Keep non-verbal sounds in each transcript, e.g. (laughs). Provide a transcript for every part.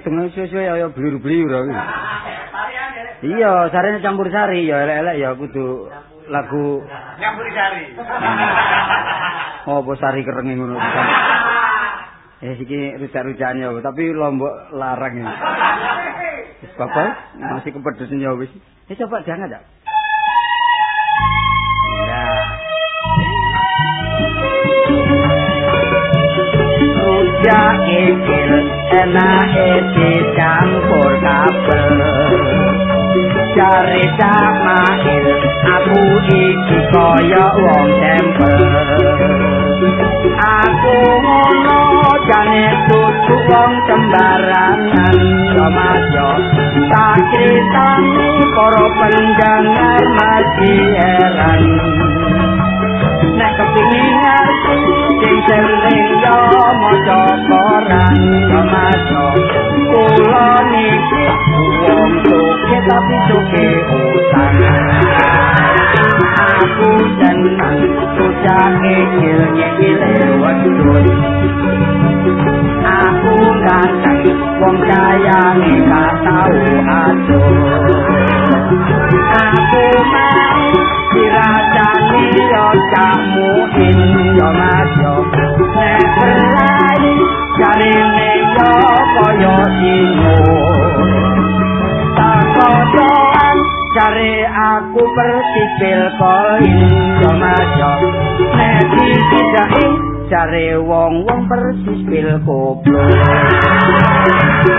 ngidung suwe-suwe ya bliur-bliur aku. Iya, sarene campur sari ya elek-elek ya kudu lagu campur sari. Oh, apa sari kerenge ngono. Eh iki rujak-rujakan ya, tapi lombok larang ya. Bapak masih kepedes ya wis. Eh coba jangan ya. Ya. Rujak iki enake dicampur kabel. jare samail aku iki kaya wong tempel aku ngono jane tutu wong sembarangan. Samajo tak critani para pendengar mati heran. Nek kepingin ngerti sing sering yo maca koran samajo kula niki wong suke tapi suke utang aku senang sucake kil-kil wedhus aku ganteng wong sayangi gak tau aduh aku mau dirasani persipil koin jomajo neti sidai cari wong wong persipil koplo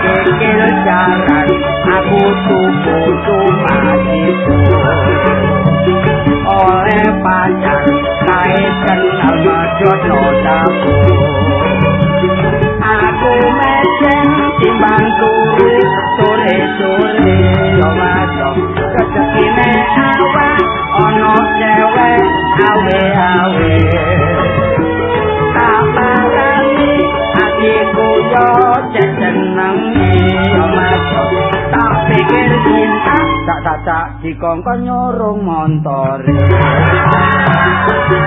kekil jaran aku tuku cuma itu oleh pacar kait kenal majono dapur aku mesen timbang turu sore sore yo majo cewe awe awe tamarani atiku yo yo majo tak pikir cinta tak tak dikongkon nyorong motor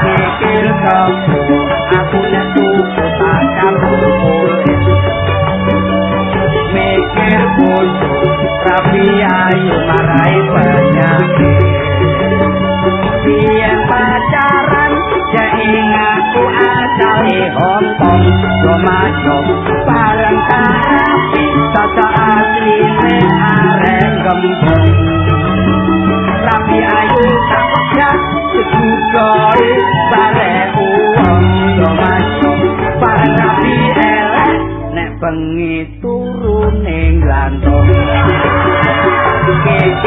mikir kamu aku netu tak campur. Mikir bojo rapi ayu marai penyakit Biar pacaran Jaing aku asali Hongkong Gomajo Bareng terapi Tata asli Areng gembong. Rapi ayu tak pecat Sejujoi Bare uang Gomajo Bareng rapi elek Nek bengi turun Ning gantong Kecil tapi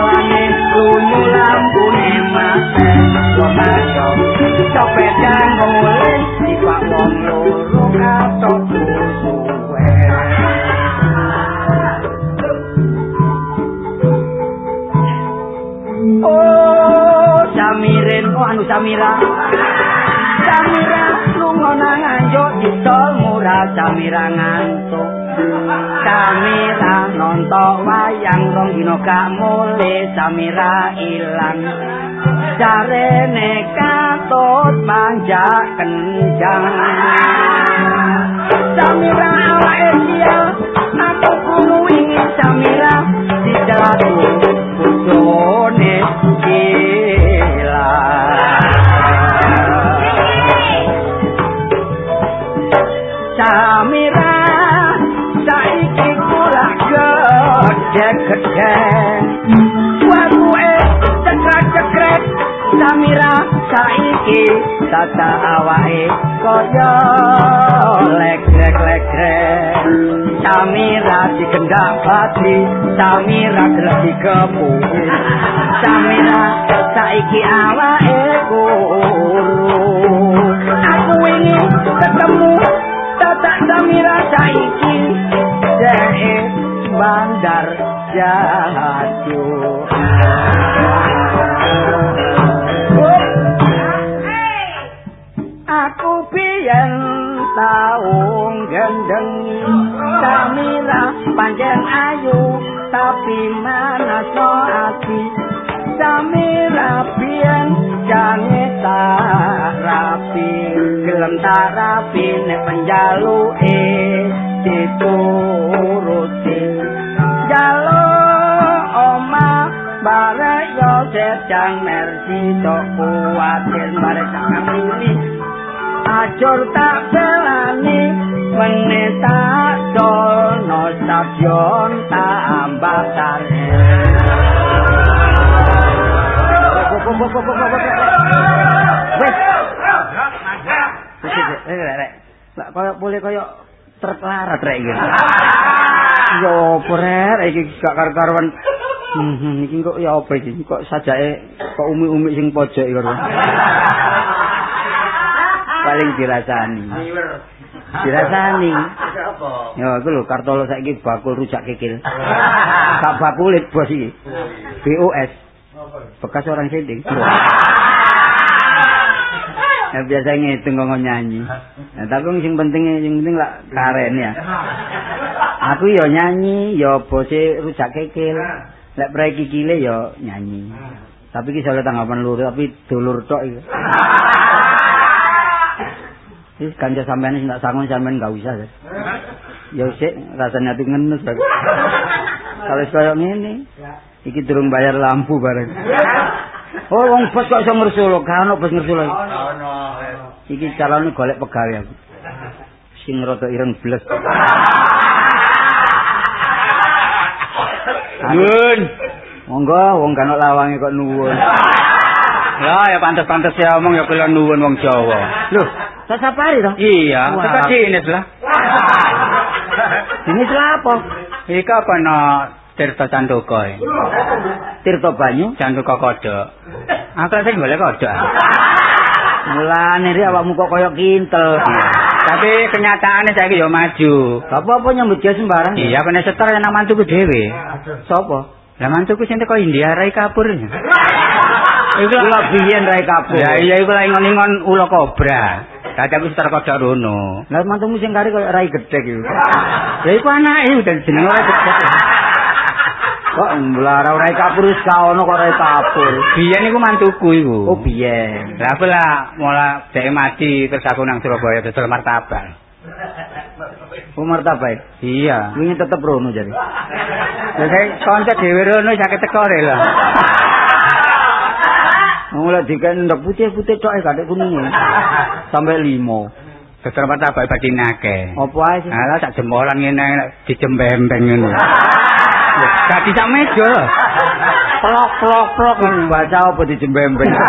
Suwe Oh Samira Samira lunga nang anjuk ditol murah Samira ngantuk. Samira nonton wayang rong dino gak mule Samira ilang Jarene katut manjak kenjang Samira awake sial Aku ingin Samira Dijatu tata awake kaya legrek-legrek. Samira digendak bati Samira gelek dikepu Samira saiki awake kuru Aku ingin ketemu Tatak Samira saiki dheke bandar jatuh gak karo-karuan. Hmm, iki kok ya apa iki? Kok sajake kok umi-umi sing pojok iki Paling dirasani. Dirasani. Yo iku lho kartolo saiki bakul rujak kikil. Gak bakulit bos iki. BOS. Bekas orang sending. Ya biasa ngitung kok nyanyi. Nah, tapi sing penting sing penting lah karen ya. Aku yo nyanyi, yo bose rujak kekil. Lek prai kikile yo nyanyi. Tapi ki soalnya tanggapan lur, tapi dulur tok iki. (laughs) Wis kanca sampean sing tak sangun sampean enggak usah. Ya sik rasane ati ngenes aku. (laughs) Kalau koyo ngene. Iki durung bayar lampu bareng. (laughs) Oh, wong bos kok iso ngersulo, kan ono bos ngersulo. Iki calone golek pegawe aku. Sing rada ireng bles. Nuwun. Monggo wong kan lawange kok nuwun. Lah ya pantes-pantes ya omong ya kula nuwun wong Jawa. Loh, tak sapari to? Iya, tekan dinis lah. Dinis lah apa? Ika kono Tirta Canduka. Tirta banyu Canduka kodok. Aku sing golek kodok. Mulane ri awakmu kok kaya kintel. Tapi kenyataannya saya yo maju. Apa-apa nyambut gawe sembarang. Iya, kene setor nang mantuku dhewe. Sopo? Lah mantuku sing teko India Rai Kapur. Iku lak biyen Rai Kapur. Ya iya iku lak ngon-ngon ula kobra. Dadi aku setor kodok rono. Lah mantumu sing kari kaya Rai Gedek iku. Ya iku anake udah jenenge Rai Gedek. Kok mlara ora kapur wis ka ono kok ora kapur. Biyen iku mantuku iku. Oh biyen. Lah apa lah mola dhek mati terus aku nang Surabaya dodol martabak. Oh martabak. Iya. Wingi tetep rono jadi. Jadi kanca dhewe rono sakit teko lho. Mulai dikan ndak putih-putih tok e gak kuning. Sampai limo. Dodol martabak badinake. Apa ae sih? Alah sak jempolan ngene dijembembeng ngono. Dadi sak meja lho. Plok plok plok baca apa dijembembeng. (laughs)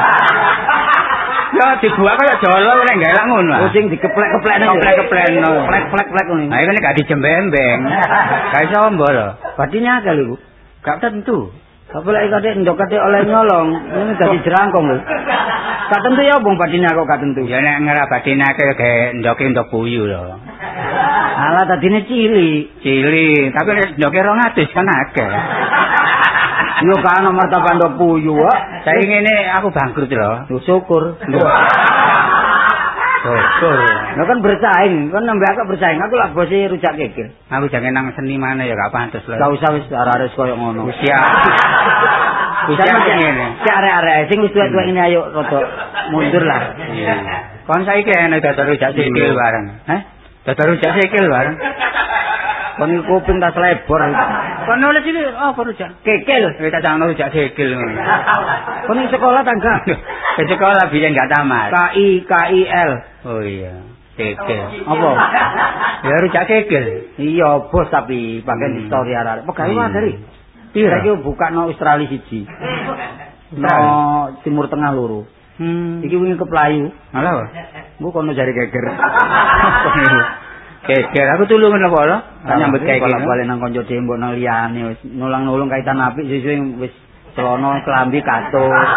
Ya dibuak kaya jolo nek gelak ngono. Oh sing dikeplek-keplek nang keplek-keplek no. Plek-plek ngono. Nah iki nek dijembembeng. (laughs) Ga iso ombo lho. Badinya akal iku. Gak tentu. Apa lek kate ndok kate oleh nyolong, ini dadi jerangkong lho. Gak tentu ya bung badine kok gak tentu. Ya nek ngira badine kaya ge ndoke ndok buyu lho. Alah tadine cili, cili, tapi nek ndoke 200 kan akeh. (laughs) Yo kan martaban ndok buyu kok. Saiki ngene aku bangkrut lho. Yo syukur. (laughs) Syukur. Lah kan bersaing, kan nambah aku bersaing. Aku lak bose rujak kekil. Aku jangan nang seni mana ya gak pantes lho. Gak usah wis arek-arek koyo ngono. Wis siap. (laughs) Wis ngene. Cek arek-arek sing wis tuwek-tuwek ngene ayo rada mundur lah. Iya. Kon saiki enek dadar rujak kekil bareng. Heh? Dadar rujak kekil bareng. Kon kuping tas lebor. Kon nulis iki apa rujak? Kekil. Wis tak jangno rujak kekil ngono. Kon ning sekolah tangga. (laughs) Di sekolah biyen gak tamat. K I K I L. Oh iya. Kekil. Apa? Ya rujak kekil. Iya, bos tapi pakai hmm. story arek. Pegawe wae dari. Iya. Iki buka no Australia siji. No Timur Tengah loro. Hmm. Iki wingi ke Pelayu. Alah, Pak. Engko kono jari geger. Geger (laughs) aku tulung ngono kok lho. Tak nyambut kae iki. Balik nang kanca dhewe nang liyane wis nulang-nulung kaitan apik sesuk wis celana klambi katut.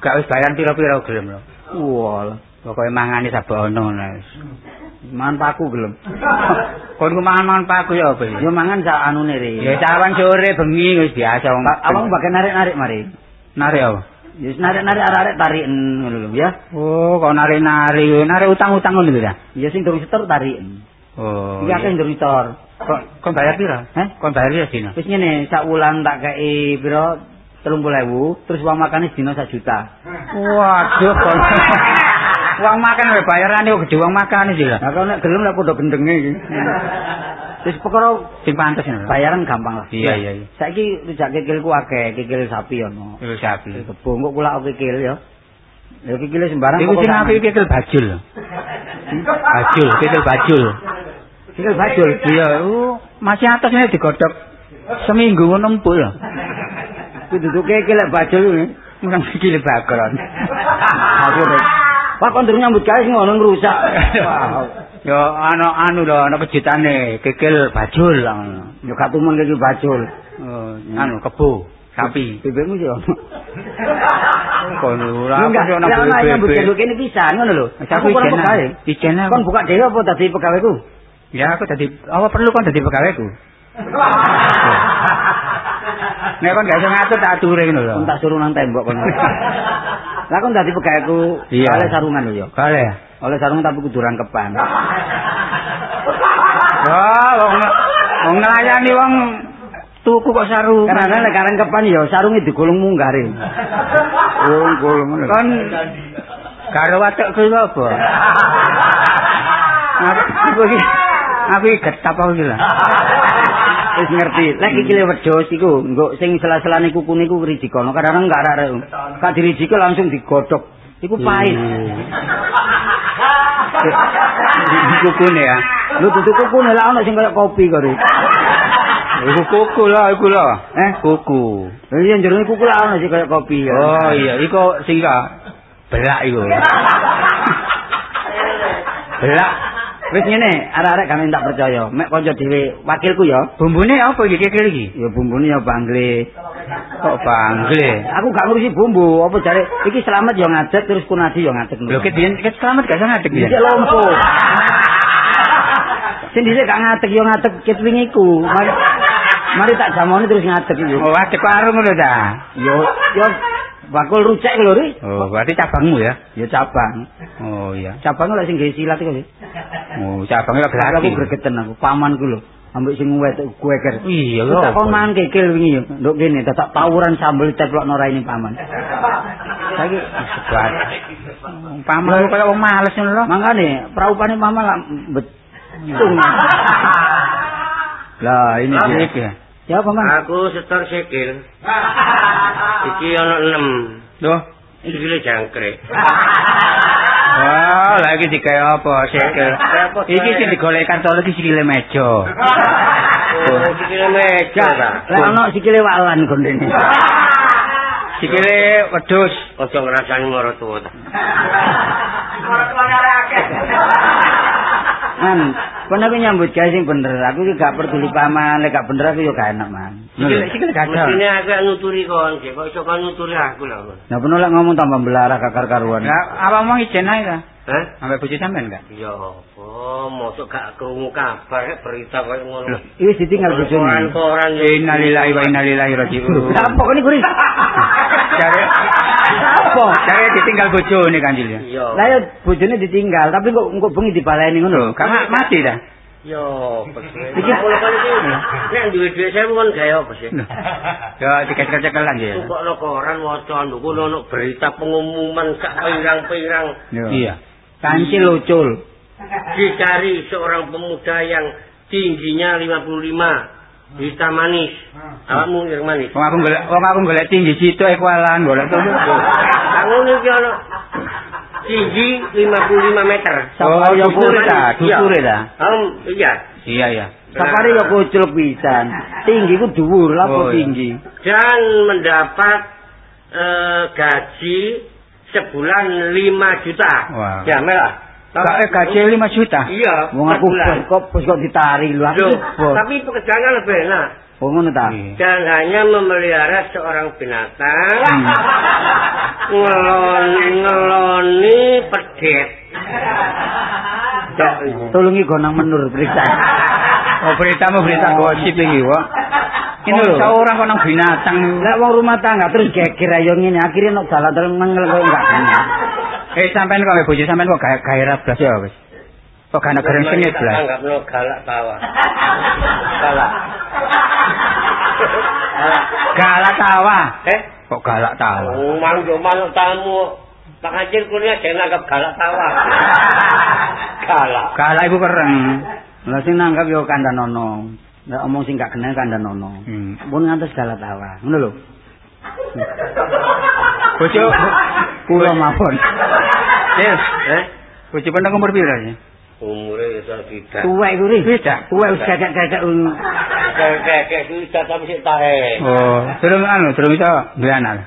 Gak wis bayar pira-pira gelem lho. Wah, pokoke mangane sabono wis. Mantaku gelem. (laughs) Kon ku mangan-mangan paku ya apa Ya mangan sak anune re. Ya cawan sore bengi wis biasa wong. Abang bakal narik-narik mari. narik apa? Ya narik-narik arek-arek tariken ngono lho ya. Oh, kok narik-narik, narik utang-utang ngono lho ya. Ya sing durung setor tariken. Oh. Iki akeh durung setor. Kok kon bayar pira? Heh? Kon bayar pira dino? Wis ngene, sak wulan tak kei pira 30.000, terus uang makane dina 1 juta. Waduh, kon. Uang (laughs) makan bayarane kok gede uang makan iki lho. Lah kok nek gelem lek padha gendenge iki. (laughs) Wis perkara Sing pantes ngono. bayaran gampang lah. Iya, iya. Saiki rujak kikilku akeh, kikil sapi ono. Iku sapi. Kebo kok kula kikil ya. Ya kikile sembarang Iku sing apik kikil bajul. Bajul, kikil bajul. Kikil bajul. Iya, uh, masih atasnya digodhog seminggu ngono empul. Kudu tuh kikil bajul ini. Murang kikil bakron. (laughs) Aku. Pak kon durung nyambut gawe ngono ngrusak. (laughs) Yo ana anu lho, ana kejutane kikil bajul. Yo gak tumen kikil bajul. Oh, anu kebo, sapi. Bebekmu sih ono. Kon ora apa ana lek ana nyambut gawe kene pisan ngono lho. Aku pegawai. Ijen aku. Kon buka dhewe apa dadi pegawaiku? Ya aku dadi apa perlu kon dadi pegawaiku? (laughs) Nek kon gak iso ngatur tak ature ngono lho. Kon tak suruh nang tembok kon. (laughs) Lah kon dadi pegawaiku Iya. oleh sarungan lho ya. Kale. Oleh sarungan tapi kudu rangkepan. Wah, wong wong nglayani wong tuku kok saru. Karena lek rangkepan ya sarunge digulung munggare. Oh, golong. Kon karo watuk kuwi apa? Aku aku iki aku iki getap aku iki lho. Wis ngerti. Lek iki le wedhus iku, nggo sing sela-selane kuku niku rijikono. Kadang-kadang enggak arek. Kak dirijike langsung digodhog. Iku pahit. Di (laughs) kukune ya. Lho dudu kukune lah ono sing kaya kopi kok. Iku kuku lah, iku lho. Eh, Kuku. iya jerone kuku lah sing kaya kopi. ya. Oh iya, iku sing ka belak iku. (laughs) belak. Wis ngene, arek-arek kan tak percaya. Mek kanca dhewe wakilku ya. Bumbune apa iki kira iki? Ya bumbune ya bangle. Kok bangle? Aku gak ngurusi bumbu, apa jare iki selamat ya ngadeg terus kunadi ya ngadeg. Lho ket yen ket selamat gak iso ngadeg ya. Dhisik lompo. Sing dhisik gak ngadeg ya ngadeg ket wingiku. Mari mari tak jamoni terus ngadeg iki. Oh, adek warung ngono ta. Yo yo bakul rucek lho ri. Oh, berarti cabangmu ya. Ya cabang. Oh iya. Cabang lek sing gawe silat iku. Oh, cabangnya Aku berarti. gregeten aku, pamanku lho. Ambek sing wetuk gueker. Iya Aku lho. tak kon mangan kikil wingi yo. Nduk kene dadak tawuran sambel teplokno raine paman. Saiki Sebat. Paman kaya wong males ngono lho. Mangane praupane paman lah betung. (laughs) Lah ini dia. Iki ya. Ya paman. Aku setor sikil. (laughs) Iki ana 6. Loh. Sikile jangkrik. (laughs) Wah, lagi digawe apa sikil? (laughs) Iki sing digolek kartol iki sikile meja. Oh, sikile meja ta. Lah ono sikile walan gondene. Sikile wedhus. Aja ngrasani mara tuwa ta. Man, kon aku nyambut gawe sing bener. Aku iki gak peduli paman, lek gak bener aku yo gak enak, Man. Gak. Mestine aku yang nuturi kon, kok iso kon nuturi aku lho. kon. Nah, penuh lek ngomong tambah belarah kakar karuan. Ya, apa mau ijen ae ta? Hah? Sampai bojo sampean enggak? Ya apa, mosok gak krungu kabar rek berita koyo ngono. Iki ditinggal bojone. Koran-koran Innalillahi wa inna ilaihi raji'un. Apa kok niku ri? Jare Apa? jare ditinggal bojone Kanjil ya. Iya. Lah ya bojone ditinggal, tapi kok engko bengi dibaleni ngono. Lho, karena mati dah. Yo, iki kula kan iki nek duwe dhuwit saya kon gawe apa sih? Ya dikecek-cecekelan ya. Tukokno koran waca nduk ono berita pengumuman sak pirang-pirang Iya. Kancil lucul. dicari seorang pemuda yang tingginya 55 hitam manis. Awakmu yang manis. Wong aku golek wong aku golek tinggi situ ekualan golek to. Aku iki ono tinggi 55 meter. Oh, dukure ta, dukure ta. Um, iya. Iya iya. Sapare ya kucul pisan. Tinggi ku dhuwur, lha Oh, tinggi. Dan mendapat eh, gaji sebulan 5 juta. Wah. Ya, merah. Eh, gaji 5 juta. Iya, Wong aku kok bos kok ditari lho aku. Tapi pekerjaannya lebih enak. Oh ngono ta? Dan hanya memelihara seorang binatang Hmm. ngeloni, ngeloni pedet. Tulungi gonang menur periksa. (laughs) Oh beritamu berita gosip iki, Wak. Ini lho. Seorang kok nang binatang. Lek wong rumah tangga terus geger ayo ngene akhire nek dalan terus mengel kok enggak (laughs) bener. Eh sampean kok bojo sampean kok gawe gairah blas ya wis. Kok gak negara sengit blas. Anggap no galak tawa. (laughs) Galak. Galak tawa. Eh? Kok galak tawa? Mang yo manuk tamu. Pak Haji kuliah jangan anggap galak tawa. (laughs) galak. Galak iku kereng. Lah sing nanggap yo kandhanono. Nek omong sing gak kenal kandhanono. Hmm. Pun ngantos galak tawa. Ngono lho. Bojo Kula mawon. Yes. Eh? Bojo pendang umur pira ya? Umure iso tidak. Tuwek iku ri. Tuwek wis kakek-kakek ngono. Kakek bisa tapi sik tahe. Oh, durung anu, durung iso duwe anak.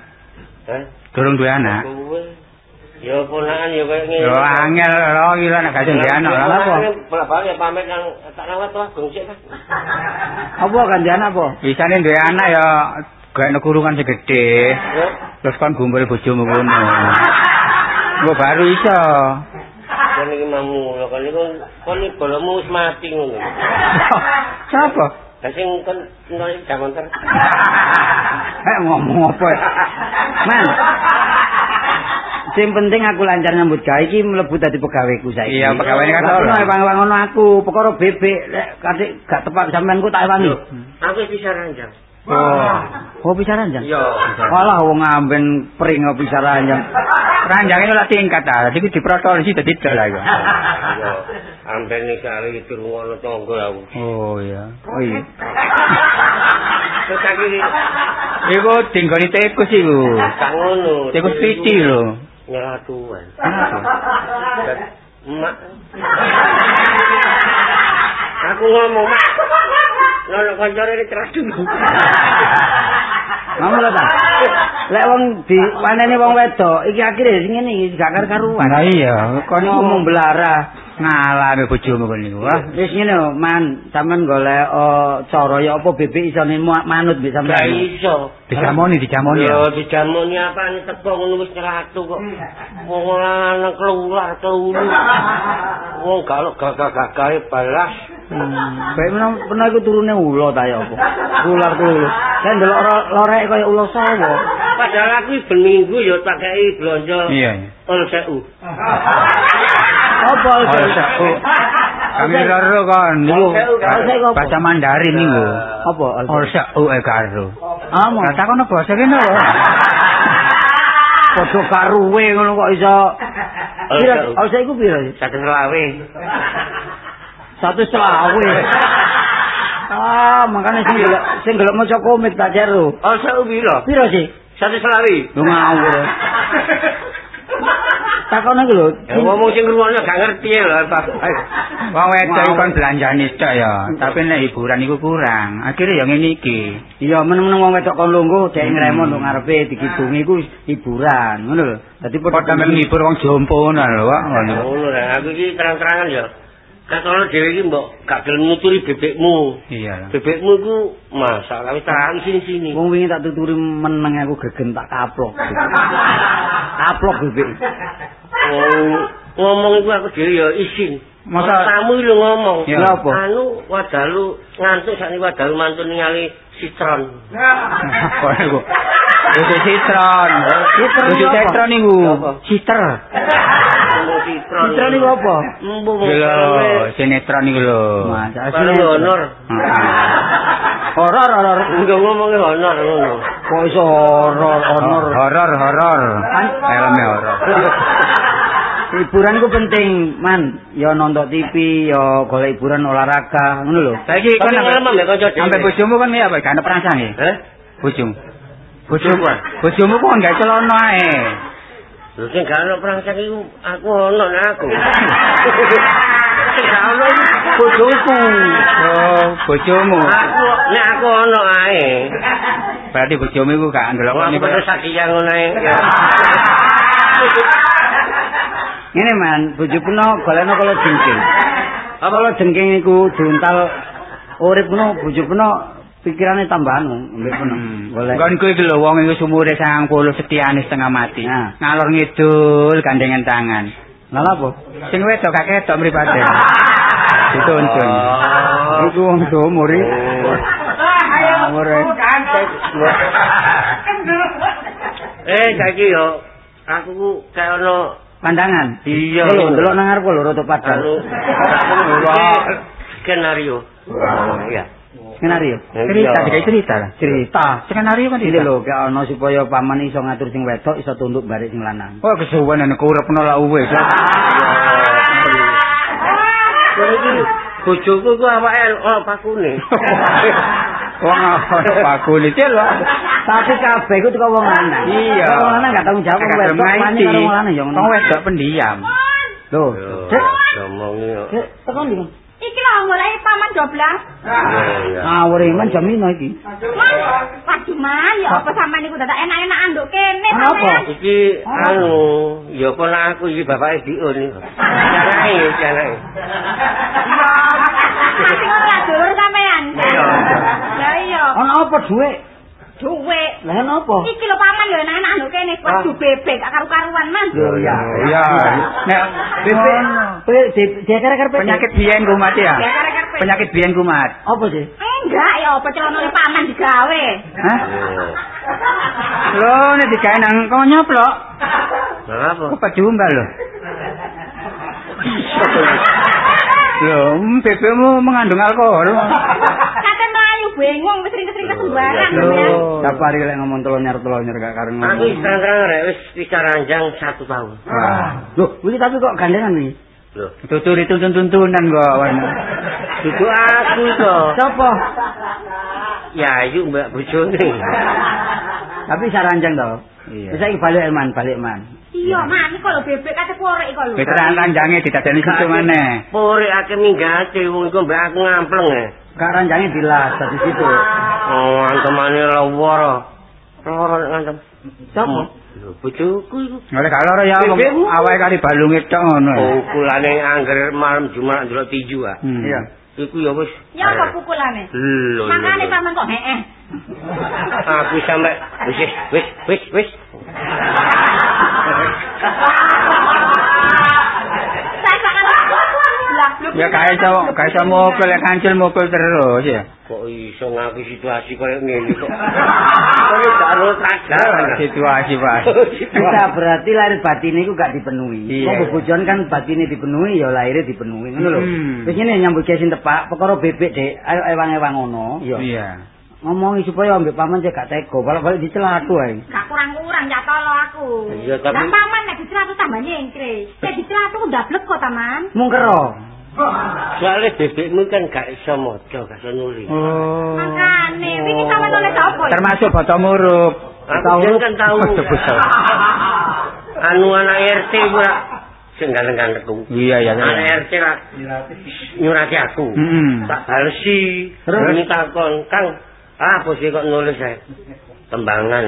Hah? Durung duwe anak. Kuwe. Ya ponakan ya koyo ngene. Yo angel ro iki lah nek gak anak. Lah, apa? Bolak-balik ya pamit nang tak rawat wae gongsik kan. Apa ganti anak apa? Bisane duwe anak ya gawe kurungan segede. Ya. Terus kon gumpul bojomu ngono. Gua baru iso. Kon iki mamu lho kon iku kon iki bolomu wis mati ngono. Siapa? Lah sing kon ngono jaman ter. Eh ngomong apa? ya? Man. Sing penting aku lancar nyambut gawe iki mlebu dadi pegawaiku saiki. Iya, pegawai kan Lah ora. ono bang ngono aku, perkara bebek lek kadek gak tepat sampean ku tak ewangi. Aku bisa ranjang. Oh. Oh bisa ranjang? Iya. Walah wong amben pring kok bisa ranjang. Ranjange ora tingkat ta. Dadi diprotolisi dadi dol lah iku. Iya. Amben iki kali iki rungono tangga aku. Oh iya. Oh iya. Terus lagi Iku dinggoni tikus iku. tak ngono. Tikus piti lho. Nyelatuan. Kenapa? Mak. Aku ngomong, Mak. Nono kancane iki ceradu. Ngomong lho ta. Lek wong di wanene wong wedok iki akhire sing ngene iki gak karu-karuan. Lah iya, kon ngomong belara. Ngalah ambek bojomu kon niku. Wah, Wis ngene Man, sampean golek oh, cara ya apa bebek mu- manut mbek sampean. iso. dijamoni dijamoni ya. Yo dijamoni apane teko ngono wis nyeratu kok. Wong lanang keluar kelulu. (laughs) Wong galak gagah-gagahe balas. Hmm. Baik menawa pernah iku turune ulo ta ya apa? Ular kulo. Kan delok ro- lorek kaya ulo sawo. Padahal aku ben minggu yo tak kei blonjo. Iya. Ol seu. Apa saku. Kami loro kon niku bahasa Mandarin niku. Apa? Orsa u e karo. Ah, mau. Lah takono basa kene lho. Padha karuwe ngono kok iso. Olsek iku? Satu selawe. Satu selawe. Ah, makanya sing gelek sing gelek maca komik tak jero. Ol seu piro? Pira sih? Satu selawe. Lu ngawur. Takon iki lho. Ngomong sing ngrungokno gak ngerti lho Pak. Wong wedok iku kon belanjane tok ya, tapi nek hiburan iku kurang. Akhire ya ngene iki. Iya, meneng-meneng wong wedok kon lungguh dhek ngremon nduk ngarepe dikidungi iku hiburan, ngono lho. Dadi Padha mek ngibur wong jompo ngono lho, Wak. Ngono. Ngono lah, aku iki terang-terangan ya. Katono dhewe iki mbok gak gelem nuturi bebekmu. Iya. Bebekmu iku masalah wis tak sini-sini. Wong wingi tak tuturi meneng aku gegen tak kaplok. kaplok bebek. Wong ngomong iku aku dhewe ya isin. Masa- tamu lu ngomong. Ya. Apa? Anu wadalu ngantuk sakniki wadalu mantun ningali sitron. Kok iku. Wis sitron. Sitron Wis iku sitron? Sitron. Citra niku apa? Lho, sinetron niku lho. Mas, honor. (laughs) Horor horor. Enggak ngomongnya honor ngono. Kok iso horor honor? Horor, horor. Filmnya horor. (laughs) Hiburan ku penting, Man. Ya nonton TV, ya golek hiburan olahraga, ngono lho. Saiki kon ngelem ambek kanca dhewe. Sampai bojomu kan ya apa? Gak ada perangsang ya? Eh? Bojomu. Bojomu. Bojomu kok enggak celana ae. Lho sing gak ono perangsang iku aku ono nek aku. Sing gak ono bojoku. Oh, bojomu. Aku nek aku ono ae. Berarti bojomu iku gak ndelok Aku niku. terus sakian ngono ae. Ngene man, bojo peno golekno kala jengking. Apa kala jengking niku diuntal urip peno bojo peno pikirane tambah anu, mbek peno. Golek. Kon kuwi iki lho wong iku sumure 90 setiane setengah mati. Nah. Ngalor ngidul gandengan tangan. Lah apa? Sing wedok gak ketok mripate. (laughs) Dituntun. Oh. Iku wong domur iki. Ngawur. Eh, saiki yo aku ku kayak ono Pandangan. iya Lho, delok nang ngarep lho rada padang. (laughs) anu skenario. Iya. Skenario. Cerita, dikai cerita lah. Cerita. Skenario kan Ini cerita. lho, kayak ono supaya paman iso ngatur sing wedok, iso tunduk balik sing lanang. Oh, kesuwen nek urip nolak uwe. (laughs) Iki bojoku ku awake ono pakune. (laughs) Wong apa pakune lho. Tapi kabeh iku teko wong lanang. Iya. Wong lanang gak tanggung jawab wong wedok, karo wong lanang ya ngono. Wong wedok pendiam. Lho, Cek, Ngomongi yo. Cek, tekan iki. Iki lho mulai paman doblas. Iya. Ngawur iman jam ino iki. Man, waduh man, ya apa sampean niku dadak enak-enak nduk kene Apa? sampean. Iki anu, ya pola aku iki bapake Diun iki. Janake, janake. Sing ora dur sampean. Lah iya, Ono apa dhuwit? Duwe. Lah napa? Iki lho paman lho enak-enak nduk kene. Waduh bebek gak karu-karuan man. Lho ya. Iya. Nek Bebek, bebek dieker-eker penyakit biyen kumat ya. Ya. Penyakit biyen kumat. Apa sih? Enggak ya apa celana paman digawe. Hah? Lho, nek digawe nang kono nyoplok. Lah apa? Apa jumba lho? Lho, bebekmu mengandung alkohol. Bengong wis sering-sering kesembaran Lho. sampean. Safari lek ngomong telonyer-telonyer gak karo Aku ngomong. terang-terang rek wis bisa ranjang satu tahun. Wah. Loh, iki tapi kok gandengan iki? Loh, Tutur itu tuntun-tuntunan kok. itu aku to. Sopo? Ya, ayu Mbak bojone. Tapi saranjang to. Iya. Wis saiki balik man, balik man. Iya man, iki lho bebek kate korek iki lho. Veteran ranjange didadani situ maneh. Pore akeh minggate wong iku mbak aku ngampleng Gak ranjange dilas dadi situ. Oh, antemane. Loro nek ngantem. Sopo? Bojoku iku. Oleh gak loro ya awake kali balunge tok ngono. Oh, kulane angger malam Jumat ndelok tinju ah. Hmm. Iya. Iku ya wis. Ya apa pukulane? Lho. Makane paman kok heeh. Aku sampe wis wis wis wis. (laughs) Saya bakal lah. Ya kae iso kae iso mukul lek kancil mukul terus ya. Kok iso ngaku situasi koyo ngene kok. (laughs) Kowe gak ro kadar. Situasi, Pak. (laughs) Bisa berarti lahir batin iku gak dipenuhi. Iya. Wong bobojon kan batine dipenuhi ya lahirnya dipenuhi ngono lho. Hmm. Wis ngene nyambut gawe sing tepak, perkara bebek Dek, ayo ewang-ewang ngono. Ya. Iya. Ngomongi supaya ambek paman cek gak tega, balik-balik dicelatu ae. Gak kurang-kurang ya tolo aku. Iya, tapi- Lah paman nek dicelatu tambah nyengkre. Nek dicelatu ku ndablek kok taman. Mung kero. Soale bebekmu kan gak iso maca, gak iso nulis. Oh. Makane wingi sampe nulis apa? ya? Termasuk murup. Aku jen kan tahu. (laughs) Anu anak RT ora sing ganteng-gantengku. Iya, iya. iya. Anak RT lah nyurati aku. Tak balesi. Terus? Ini takon, Kang, apa sih kok nulis saya? Tembangan.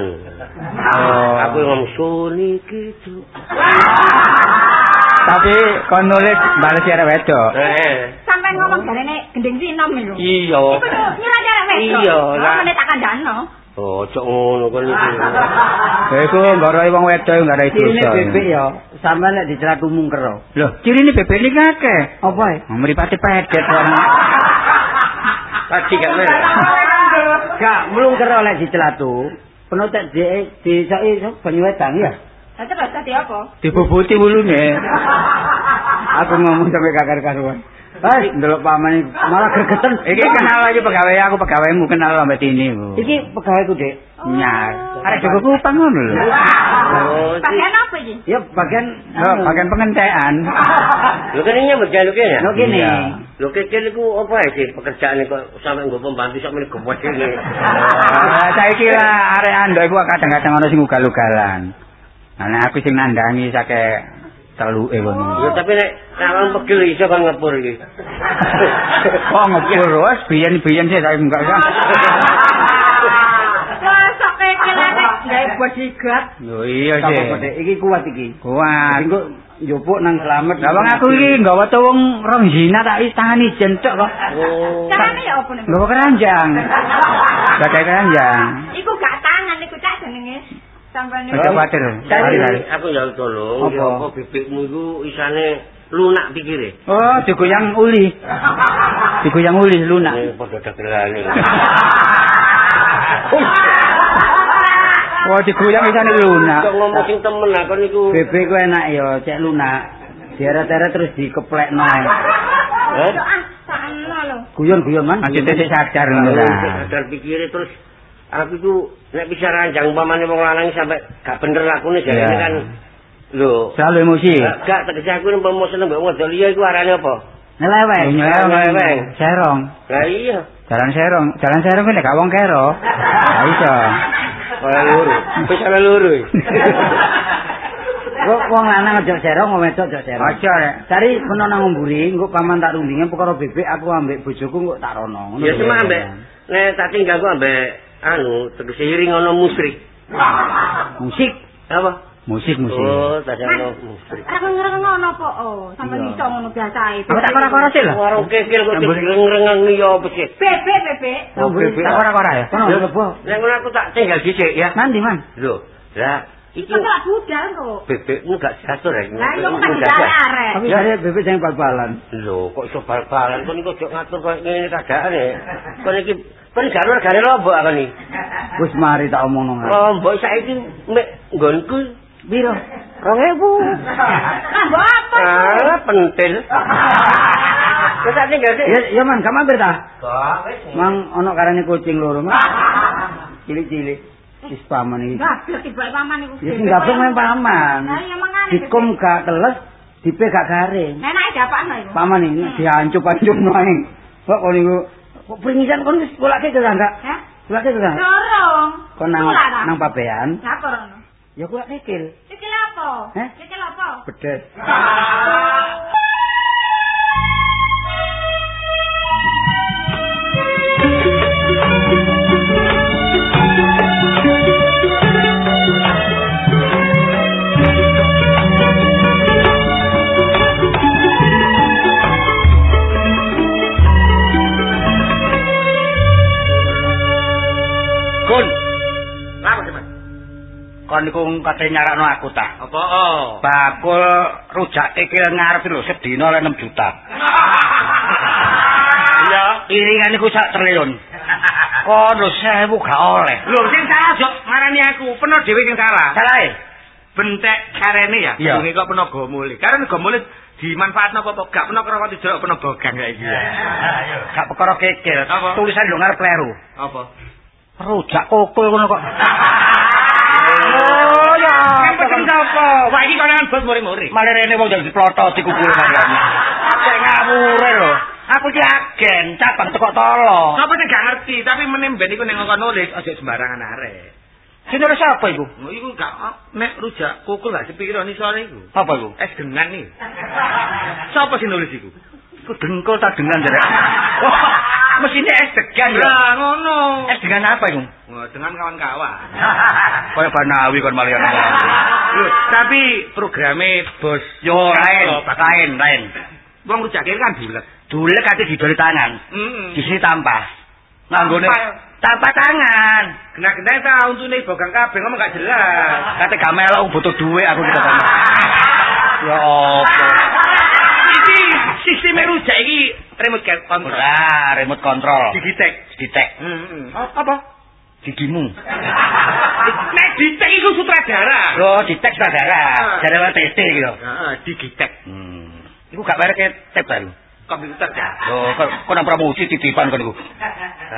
Oh. Aku ngomong suni gitu. Tapi kon nulis bales arek wedok. Eh, Sampai ngomong jarene gending sinom iku. iya. Iku lho nyerah wedok. Iya, lah. meneh tak kandhano. Oh, cok ngono kon iki. Ya iku nggoroe wong wedok enggak ada itu. Cirine bebek ya, sampe nek dicelatu mung kero. Loh, cirine bebek iki akeh. Apa ae? Mripate pedet wong. Tadi gak merah. Gak, mung kero lek dicelatu. Penotek di disoki banyu wedang ya. Lah terus dadi apa? Dibubuti wulune. (laughs) Aku ngomong sampe kakar karuan. Hei, ndelok paman malah gregeten. Iki kenal lagi pegawai aku, pegawaimu kenal sampe ini. Bu. Iki pegawaiku, Dek. Nyar. Arek Joko Kupang ngono lho. Oh, (laughs) Bagian apa iki? Ya bagian Loh, bagian pengentean. (laughs) Lho ini nyambut jaluk ya? Lho kene. Lho kekel iku apa ya sih pekerjaan kok sampe nggo pembantu sak meneh gowes ini. (laughs) Lah saiki lah arek ando iku kadang-kadang ana sing ugal-ugalan. Nah, aku sing nandangi sake teluke Ya ngono. tapi nek kalon pegel iso kan ngepur iki. (laughs) Kok ngepur wis biyen-biyen sih saya enggak usah. (laughs) Mosok kekele nek gawe bodyguard. Yo iya sih. Iki kuat iki. Kuat. Njupuk nang selamat. Lah wong aku iki nggawa to wong rong zina tak wis tangani jentok kok. Oh. Carane ya apa nek? Nggawa keranjang. Gak kayak keranjang. Iku gak tangan iku cak jenenge. Sampai Ojo khawatir. Cari Mari, mari. aku ya tolong, Apa? ya apa bebekmu iku isane lunak pikire. Oh, digoyang uli. Digoyang uli lunak. Padha dagelane. (laughs) Oh, digoyang isane lunak. Kok ngomong sing temen aku niku. Bebek ku enak ya, cek lunak. Dieret-eret terus dikeplekno. Eh? Ah, sakno lho. Guyon-guyon man. Maksudnya sik sadar ngono Aku ta. sadar pikire terus aku iku nek bisa ranjang umpamane wong lanang sampe gak bener lakune Iya. jarene kan lho Selalu emosi. Gak, tegese aku nek mau seneng mbok modal liya iku arane apa? Neleweng. Nyeleweng. Serong. Lah iya, Jalan serong, jalan serong nek gak wong kero. (laughs) Gak iso. Kaya loro. Wis ana loro. Kok wong lanang aja serong, wong wedok aja serong. Aja rek. Cari peno nang ngumburi, engko paman tak rundinge perkara bebek aku ambek bojoku engko tak rono. Ngono Ya cuma ambek nek tak tinggal ku ambek anu tegese iring ana musrik. musik. Apa? Musik musik. Oh, tadi ana musrik. Aku ngereng ngono po. Oh, sampe iso ngono biasa itu. Aku tak kora-kora sih lho. Warung kekil kok Ambul. direngengan ya apa sih? Bebek, bebek. Oh, bebek. Tak kora-kora ya. Kono Ya. mlebu. Nek ngono aku tak tinggal dhisik ya. Nanti man. Lho, lah iki tak budal kok. bebekmu gak jatuh rek. Lah iku kan arek. Tapi Ya. jare bebek sing bal-balan. Lho, kok iso bal-balan kok niku ojo ngatur koyo ngene keadaane. Kok iki kon gak gare lombok aku ni. Wis mari tak omongno. Lombok saiki mek nggonku 2000. Ah, (laughs) mbok apa? Ah, pentil. Kok tak tinggal sih? Ya ya man, gak mampir ta? Kok wis. Mang ono karane kucing loro, man. Cilik-cilik. Wis paman iki. Gablek tiba paman iku. Ya sing gabung men paman. Lah iya mangane. Dikum gak teles, dipe gak garing. Enake dapakno iku. Paman ini diancup-ancup noe. Kok kon niku kok pringisan kon wis kulake ke enggak? Hah? Kulake ke enggak? Dorong. Kon nang nang pabean. Dapur ono. Ya kulak kikil. Iki lha apa? Hah? Iki lha apa? Bedes. (laughs) kon niku kate nyarakno aku ta. Apa? Oh. Bakul rujak kikil ngarep lho sedina oleh 6 juta. Iya. Iringan niku sak triliun. Kon lho 1000 gak oleh. Lho sing salah jok ngarani aku, peno dhewe sing salah. Salah e. Bentek karene ya, dunge kok peno gomule. Karena gomule dimanfaatno apa gak peno kroko dijelok peno bogang kayak iki. Gak perkara kikil. Tulisan lho ngarep kleru. Apa? Rujak kokul ngono kok. (laughs) Oh ya. Sapa? Wah iki konangan bos muri-muri. Malah rene wong jadi ploto dikumpul kalian. Cek ngawure lho. Aku ki agen, cabang teko tolo. Sapa sing gak ngerti, tapi menemben iku ning ngkon nulis aja sembarangan arek. Sing nulis apa iku? Oh, iku gak nek rujak kukul gak sepiro ni sore iku. Apa iku? Es dengan nih. Sapa sing nulis iku? Iku dengkul tak dengan jare. (laughs) Mesine es degan ya. Lah ngono. Es dengan apa iku? Wah, dengan kawan-kawan. (laughs) Kaya banawi kon Loh, tapi programe bos Yo lain, Oh, lain, lain. Wong rujak kiri kan bulet. Dulek kate didol tangan. Heeh. Di sini tampas. Nganggone Tampah. tanpa tangan. Kena-kena ta untune bogang kabeh ngomong gak jelas. Kate gak melok butuh duit aku kita. (laughs) Ya apa? Iki sistem rujak iki remote control. Ora, remote control. Digitek. Ditek. Heeh. Apa? Gigimu. (laughs) Nek ditek iku sutradara. Loh, ditek saudara. Jare wae TT gitu. Heeh, digitek. Hmm. Iku gak merek tep baru. Komputer ya. Kok kok nang promosi titipan kon iku.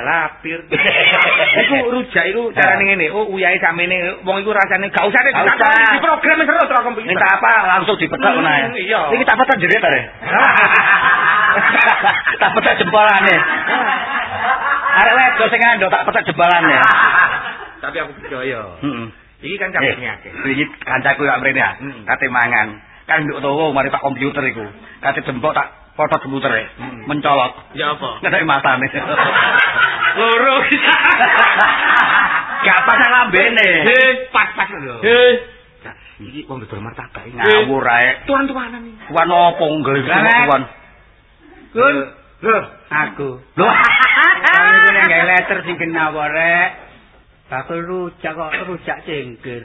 Lapir. (laughs) iku rujak iku carane ngene. Oh, uyahe sakmene wong iku rasane gak usah nek di program seru terus komputer. Minta apa langsung dipetak ngono ae. Hmm, iya. Iki tak petak jerit are. (laughs) tak petak jempolane. Arek wedok sing ando tak petak jempolane. Tapi aku percaya. Heeh. Iki kan Eh, cabene akeh. Iki kancaku ya mrene ya. Hmm. Kate mangan. Kan nduk utawa mari tak komputer iku. Kate jempok tak foto komputer e. Hmm. Mencolot. Ya apa? Ngetek matane. (laughs) Loro. Gak pas nang lambene. Eh, pas-pas lho. Eh, Nah, Iki wong dodol martabak iki. ngawur ae. Tuan-tuanan iki. Tuan opo nggel iki Lah, tuan? Kun. Lho, Aku. Lho. Iku nek gawe letter sing kena apa rek? Bakul rujak kok rujak cengkir.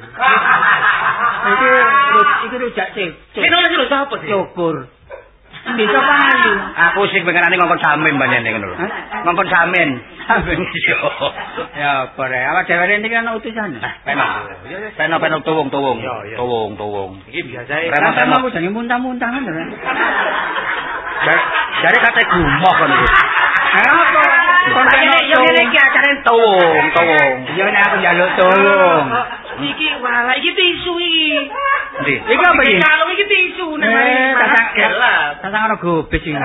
Iki (laughs) ru- iki rujak cengkir. sing nulis lho sapa sih? Cukur. Bisa payu. Aku sing pengenane ngongkon samin panjenengan ngono lho. Ngongkon samin. Ya, boleh. Awak dhewe ini kan utusan. Penak. Penak penak tuwung tuwung. Tuwung tuwung. Iki biasae. Preman, Sampai preman. mau jangan muntah-muntah kan. Jare- Jare kate gumoh kon iki. Apa? Kon kene yo ngene iki acare tuwung tuwung. Yo nek aku njaluk tolong. Iki wala iki tisu iki. Ndi? Iki apa iki? Kalung iki tisu nek Eh, tatang gelap. tatang ana gobis iki. (laughs)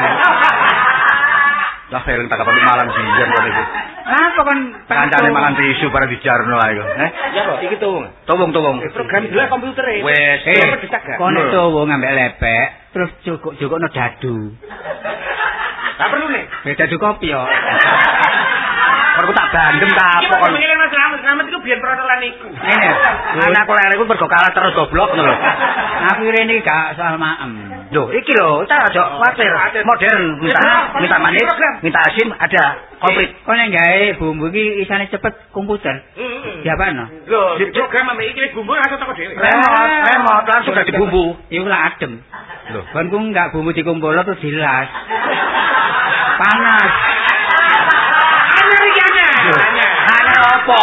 Lah film tak apa malam sijen kon iki. Apa kon Kancane mangan tisu bareng dijarno ae kok. Eh? Ya kok iki tuwung. Tuwung tuwung. Program dhewe komputer e. Wes. Eh, kon tuwa ngambek lepek, terus cukuk-cukukno dadu. Gak perlu nih. Eh, dadu kopi yo. (laughs) Perku tak bandem ta Iki kok kon. pengen Mas Slamet, Slamet iku biyen protolan iku. Ngene. Anakku lere iku mergo kalah terus goblok ngono lho. Aku rene iki gak soal maem. Loh, iki lho, tak aja khawatir. Modern, minta minta manis, minta asin, ada komplit. Kon yang gawe bumbu iki isane cepet komputer. Diapano? Lho, di program ame iki bumbu langsung teko dhewe. Remote, remote langsung dadi bumbu. Iku lah adem. Loh. Kon ku enggak bumbu dikumpul terus dilas. Panas. Anyar iki anyar. Anyar. Ana apa?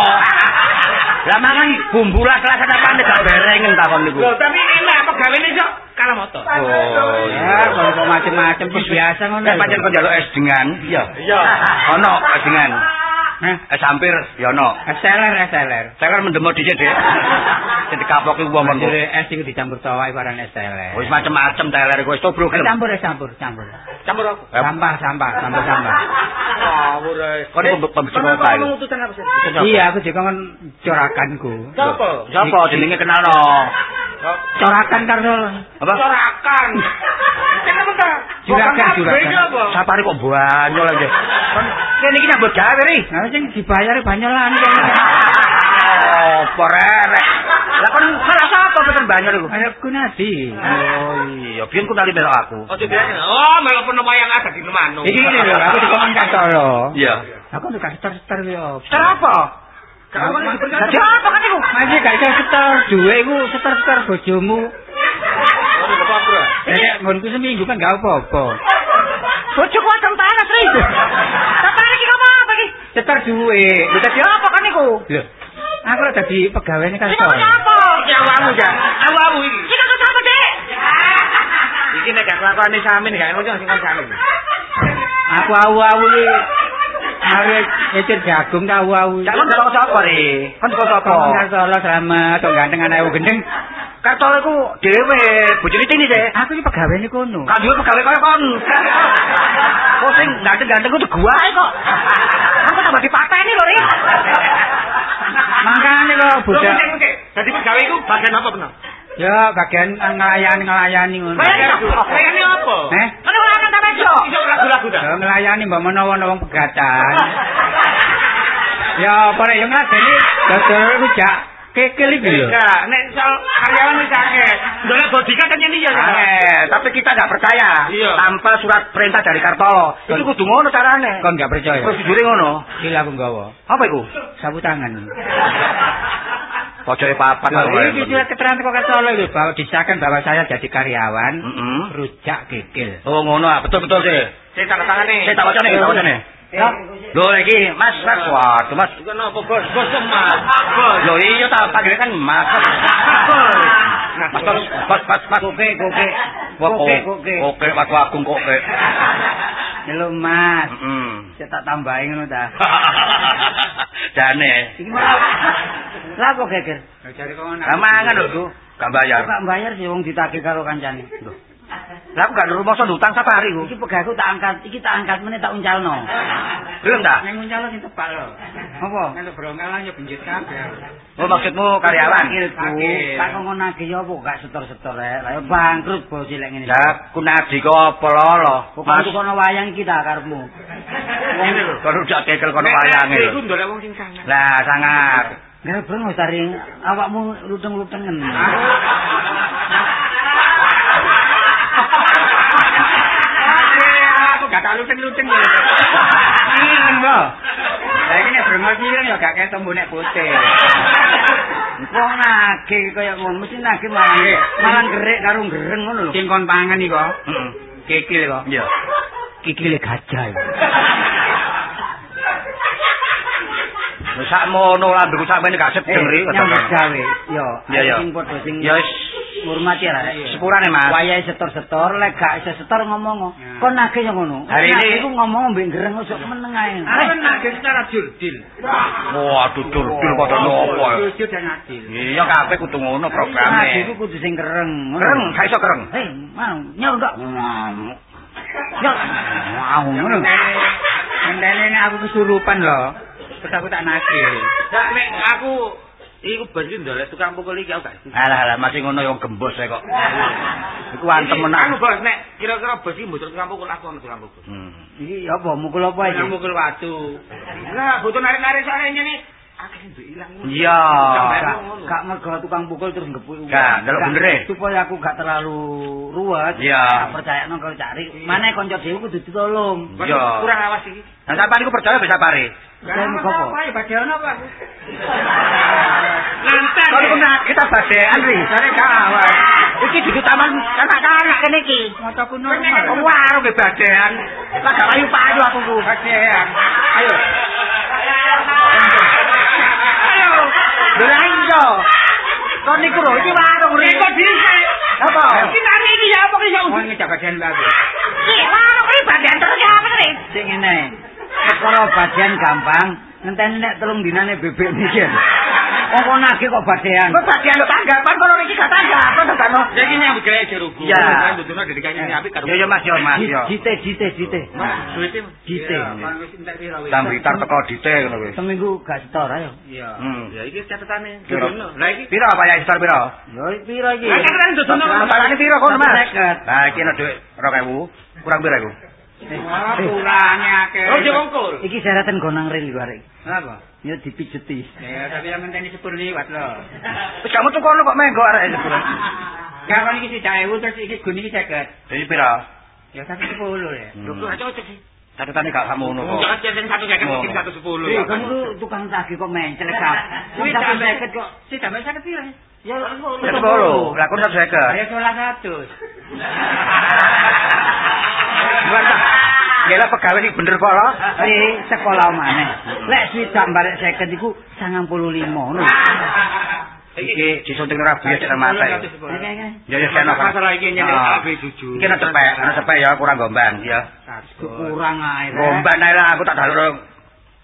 Lah mangan bumbu lah kelas apa nek gak berengen takon niku. Lho, tapi enak pegawene iso kalah moto. Oh, Ya, kok macem-macem kok biasa ngono. Nek pancen kok njaluk es dengan, iya. Iya. Ono es dengan. Hah? Es hampir ya ono. Seler, seler. Saya kan mendemo dhisik, Dik. (laughs) Sing dikapoki wong kon. Jere es iku dicampur tawa ibaran es teler. Wis macem-macem teler iku wis tobruk. Eh, campur, eh, campur, campur. Campur apa? Sampah, sampah, sampah, sampah. Ngawur ae. Kon iku pembesar kota iku. utusan apa sih? Iya, aku juga kan corakanku. Sopo? Sapa jenenge kenalno? Corakan karo Apa? Corakan. Kenapa ta? Juragan, juragan. apa? Sapare kok banyol aja. Kon kene iki nyambut gawe ri. Sing dibayar banyolan kok. Apa rek? Lah kon salah sapa pesen banyol iku? Ayo Gunadi. Oh iya, biyen ku tali melok aku. Oh, biasa. Oh, melok penemu yang ada di Nemano. Iki lho, aku dikon Kartolo. Iya. Aku nek seter-seter yo. Seter apa? Dadi apa kan iku? Masih gak iso seter, duwe iku seter-seter bojomu. Nek ngonku seminggu kan gak apa-apa. Bojoku adem panas, Ri. Bapak iki iki? Seter duwe. Lho dadi apa kan iku? Lho. Aku lek dadi pegawene Sing Kartolo. ngomong apa? Iki awamu ya. Awamu iki. Sing ngomong apa, Dek? Iki nek gak kelakuane samin gak ngono sing kon samin. Aku awu-awu iki Are nyetir jagung ta awu-awu. Cak kon kok sapa ri? Kon kok sapa? Kok Kartolo selamat, kok ganteng anak gendeng. Kartol iku dhewe, bojone tini sih. Aku iki pegawene kono. Kan duwe pegawe kaya kon. (laughs) Kok sing ganteng-ganteng kudu gua kok. Tambah dipateni lho, Ri. Mangkane kok bocah. Dadi pegawai iku bagian apa benar? Ya bagian ngelayani-ngelayani ngono. Kayane apa? Eh? Kan ora akan tambah jo. Iso lagu-lagu ta? Ya ngelayani mbak menawa-nawa wong pegatan. Ya apa rek ya ngadeni dodol iku jak kekil iki lho. Enggak, nek soal karyawan wis akeh. Ndolek bodyguard kan ini ya. Tapi kita nggak percaya tanpa surat perintah dari Kartolo. Itu kudu ngono carane. Kon gak percaya. Prosedure ngono. Sila aku nggawa. Apa iku? Sapu tangan. Pojoke papat Lho, karo iki surat keterangan kok Kartolo itu bahwa disahkan bahwa saya jadi karyawan rujak kekil. Oh ngono ah, betul-betul sih. Sing tanda tangane. Saya tak wacane, tak wacane. Ya, Lho iki Mas, Mas, waduh Mas. Iku napa bos? Bos. Bos. Lho iya tak panggilnya kan Mas. Mas, Mas, Mas, Mas, Mas. koke koke. Wah, Koke kok- koke. Koke, Mas Agung koke. Halo Mas. Heeh. Saya tak tambahin ngono ta. (laughs) Jane. Iki malah lah kok geger. Cari kok Lah mangan lho, Bu. Gak bayar. Gak bayar sih wong ditagih karo kancane. Lah aku gak nurut masa utang safari ku. Iki pegawaiku tak angkat, iki tak angkat meneh tak uncalno. Belum ta? Yang uncalno sing tepak lho. Apa? Kalau berongkalan ya benjit kabeh. Oh maksudmu karyawan? Akilku, tak kok nagih ya apa gak setor-setor rek. Lah ya bangkrut bos cilik ngene. Lah kunadi kok apa lho? Tuh kono wayang kita karepmu. Ngene lho. Kalau udah kekel kono wayange Iku ndolek wong sing sangat. Lah sangat. Lah bro taring awakmu luteng-lutengen. (laughs) Luteng-luteng lho. Ini lho. Lah iki nek cilik ya gak ketok bonek putih. Wong nagih kaya ngono mesti nagih malah malah gerik karo gereng ngono lho. Sing kon pangan iki kok. Heeh. Kikil kok. Iya. Kikile gajah. iku. Wis sakmono lambeku sampeyan gak sedeng ri. nyambut gawe. Yo, sing padha sing Ya wis ngurmati ra. sepurane Mas. Wayahe setor-setor, lek gak iso setor ngomong. Kon nagih yo ngono. Hari Nagih ini- iku ngomong mbek gereng ojo meneng ae. Kan nagih secara jurdil. Waduh dur-dur padha nopo. Jujur dan adil. Iya kabeh kudu ngono Nagih programe. iku kudu sing kereng. ngono. Kereng, gak iso kereng. Hei, mau nyor enggak? Nyor. Mau ngono. Kendene aku kesurupan lho. Terus aku tak nagih. Nek nek aku iku bas iki ndolek tukang pukul iki aku gak. Alah alah masih ngono yo gembos ae kok. Iku antem Anu menak. bos nek kira-kira bos iki mbocor tukang pukul aku ono tukang pukul. Iki apa mukul apa iki? Tukang mukul watu. Enggak, butuh narik-narik soalnya ini akeh ilang. Iya, gak, gak mergo tukang pukul terus ngepuk. Gak, ndelok Gak, bener e. Supaya aku gak terlalu ruwet. Iya. Percaya nang kalau cari. Mana kanca dhewe kudu ditolong. Iya. Kurang awas iki. Nah sampean iku percaya bisa pare. Saya mau apa? Apa ya bagian apa aku? Nanten. Kalau kena kita badean ri. Jare gak awal. Iki di taman kanak-kanak kene iki. Mocoku normal. Warung ge badean. Lah gak payu-payu aku ku. Bagian. Ayo. Lah iya. Kon niku lho iki warung ri. Kok dhisik. Apa? Iki nang iki ya apa iso. Mau ngejak bagian bagus. Iki warung iki bagian terus ya apa nih? Sing ngene. Perkara bagian gampang, ngenteni nek telung dinane bebek niki. Apa nagih kok badean? Kok bagian tanggapan kalau iki gak tanggap. Kok gak. Ya iki nyambut gawe jeruku. Iya. Kan butuhno dedikasi apik karo. Yo yo Mas yo Mas yo. Jite jite jite. Duite. Jite. Kan wis entek piro wis. Tambitar teko dite ngono kuwi. Seminggu gak setor ayo. Iya. Hmm. Ya iki catetane. Lah iki Piro apa ya setor piro? Yo piro iki? Lah, kan dodono. Masalahnya piro kono Mas? Seket. Nah, iki ana dhuwit 2000. Kurang piro iku? Wah, kurangnya akeh. Oh, jengkol. Iki syaratan gonang ril iku arek. Apa? Yo dipijeti. Ya, tapi yang ngenteni sepur liwat lho. Wis kamu tuh kono kok menggo arek sepuro. (laughs) Kapan iki sida ewu terus iki guni iki seket. Jadi piro? Ya satu sepuluh ya. Lho kok cocok sih. Catetane gak ngono kok. Jangan sing satu kayak mungkin satu sepuluh. Eh, kamu tuh tukang tagih kok mencel kak. Kuwi sampe seket kok. Si sampe seket piro? Ya Ya sepuluh. Lah kon satu seket. Ayo salah satu. Gimana? Gila pegawai sing bener kok lho. Eh, sekolah maneh. Lek swidak barek seket iku 95 ngono. Iki disunting ya cek mata. Oke, oke. Ya ya kena Masalah iki Ah. kabeh jujur. Iki ana cepek, ana cepek ya kurang gombang ya. Kurang ae. Gombang ae lah aku tak daluk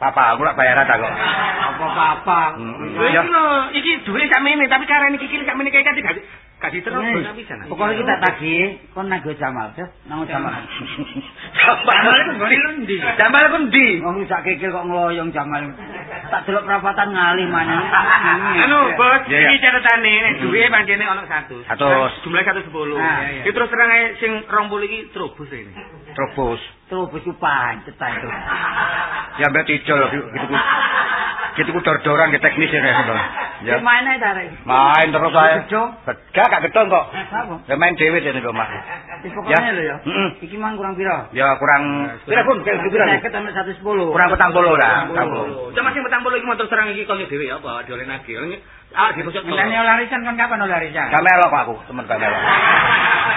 papa aku lak bayaran tak kok. Apa-apa. Hmm. Ya. iki lho, iki duwe sakmene tapi karene iki kiri sakmene kayak gak gak diterus Nih, tapi sana. Pokoknya kita tagih, kon nagih Jamal, ya. Nang Jamal. Jamal iku nggone ndi? Jamal iku ndi? Wong sak kikil kok ngeloyong Jamal. Tak delok perapatan ngalih maneh. Anu, Bos, Ya, ya. iki catetane nek duwe pancene ono 100. Satus. Jumlahe 110. Ah, Iki terus terang sing 20 iki trobos ini. Trobos. Terus ku pancet ta itu. Ya mbak cijol gitu ku. (laughs) Gitu ku dor-doran ke teknis ya gitu. Ya. Ya main ae ta rek. Main terus saya. Gedung. Gak gak gedong kok. Ya main dhewe jane kok Mas. Pokoknya Ya. lho ya. Heeh. Iki mang kurang piro? Ya kurang pira pun kayak pira. Seket sampe 110. Kurang petang puluh lah, petang puluh. Cuma sing petang puluh iki motor serang iki kaya dhewe ya apa dioleh nagih. Ah, dibosok to. Ngenteni olarisan kan kapan olarisan? Gak melok kok aku, temen gak melok.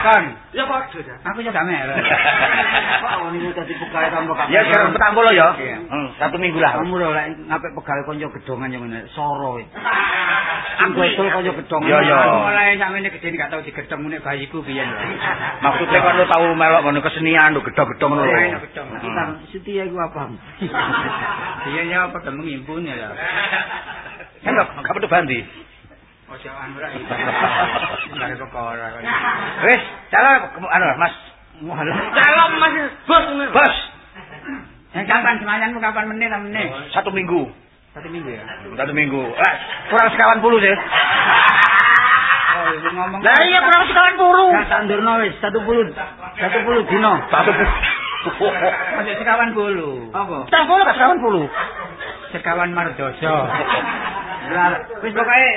Kon. Ya padha ta. Aku yo gak melok. Kok niku dadi pegawai tambah kabeh. Ya sekarang petang puluh ya. Iya. Hmm, satu minggu lah. Kamu lho lek ngapik pegawai kanca gedongan yo ngene, soro. Aku betul kanca gedongan. Yo, yo. Mulai sampe gede gak tau digetemu nek bayiku biyen lho. Maksudnya kan lu tahu melok ngono kesenian lu gedong-gedong ngono. lho. Iya, gedong. Kita setia iku apa? (laughs) Biyen ya padha mengimpun ya lho. Kan gak gak perlu bandi. Ojo anu ra iki. Enggak ada perkara. Wis, calon anu Mas. Calon Mas Bos. Bos, Eh kapan semanjanmu kapan meneh ta meneh? satu minggu. Satu minggu ya. Satu minggu. Eh, kurang sekawan puluh sih. Oh, ngomong. Lah iya kurang sekawan puluh. Gak tandurno wis 10 10 dino. Satu Masih sekawan. Apa? Puluh gak sekawan puluh. Sekawan mardoso. Lah, wis pokoke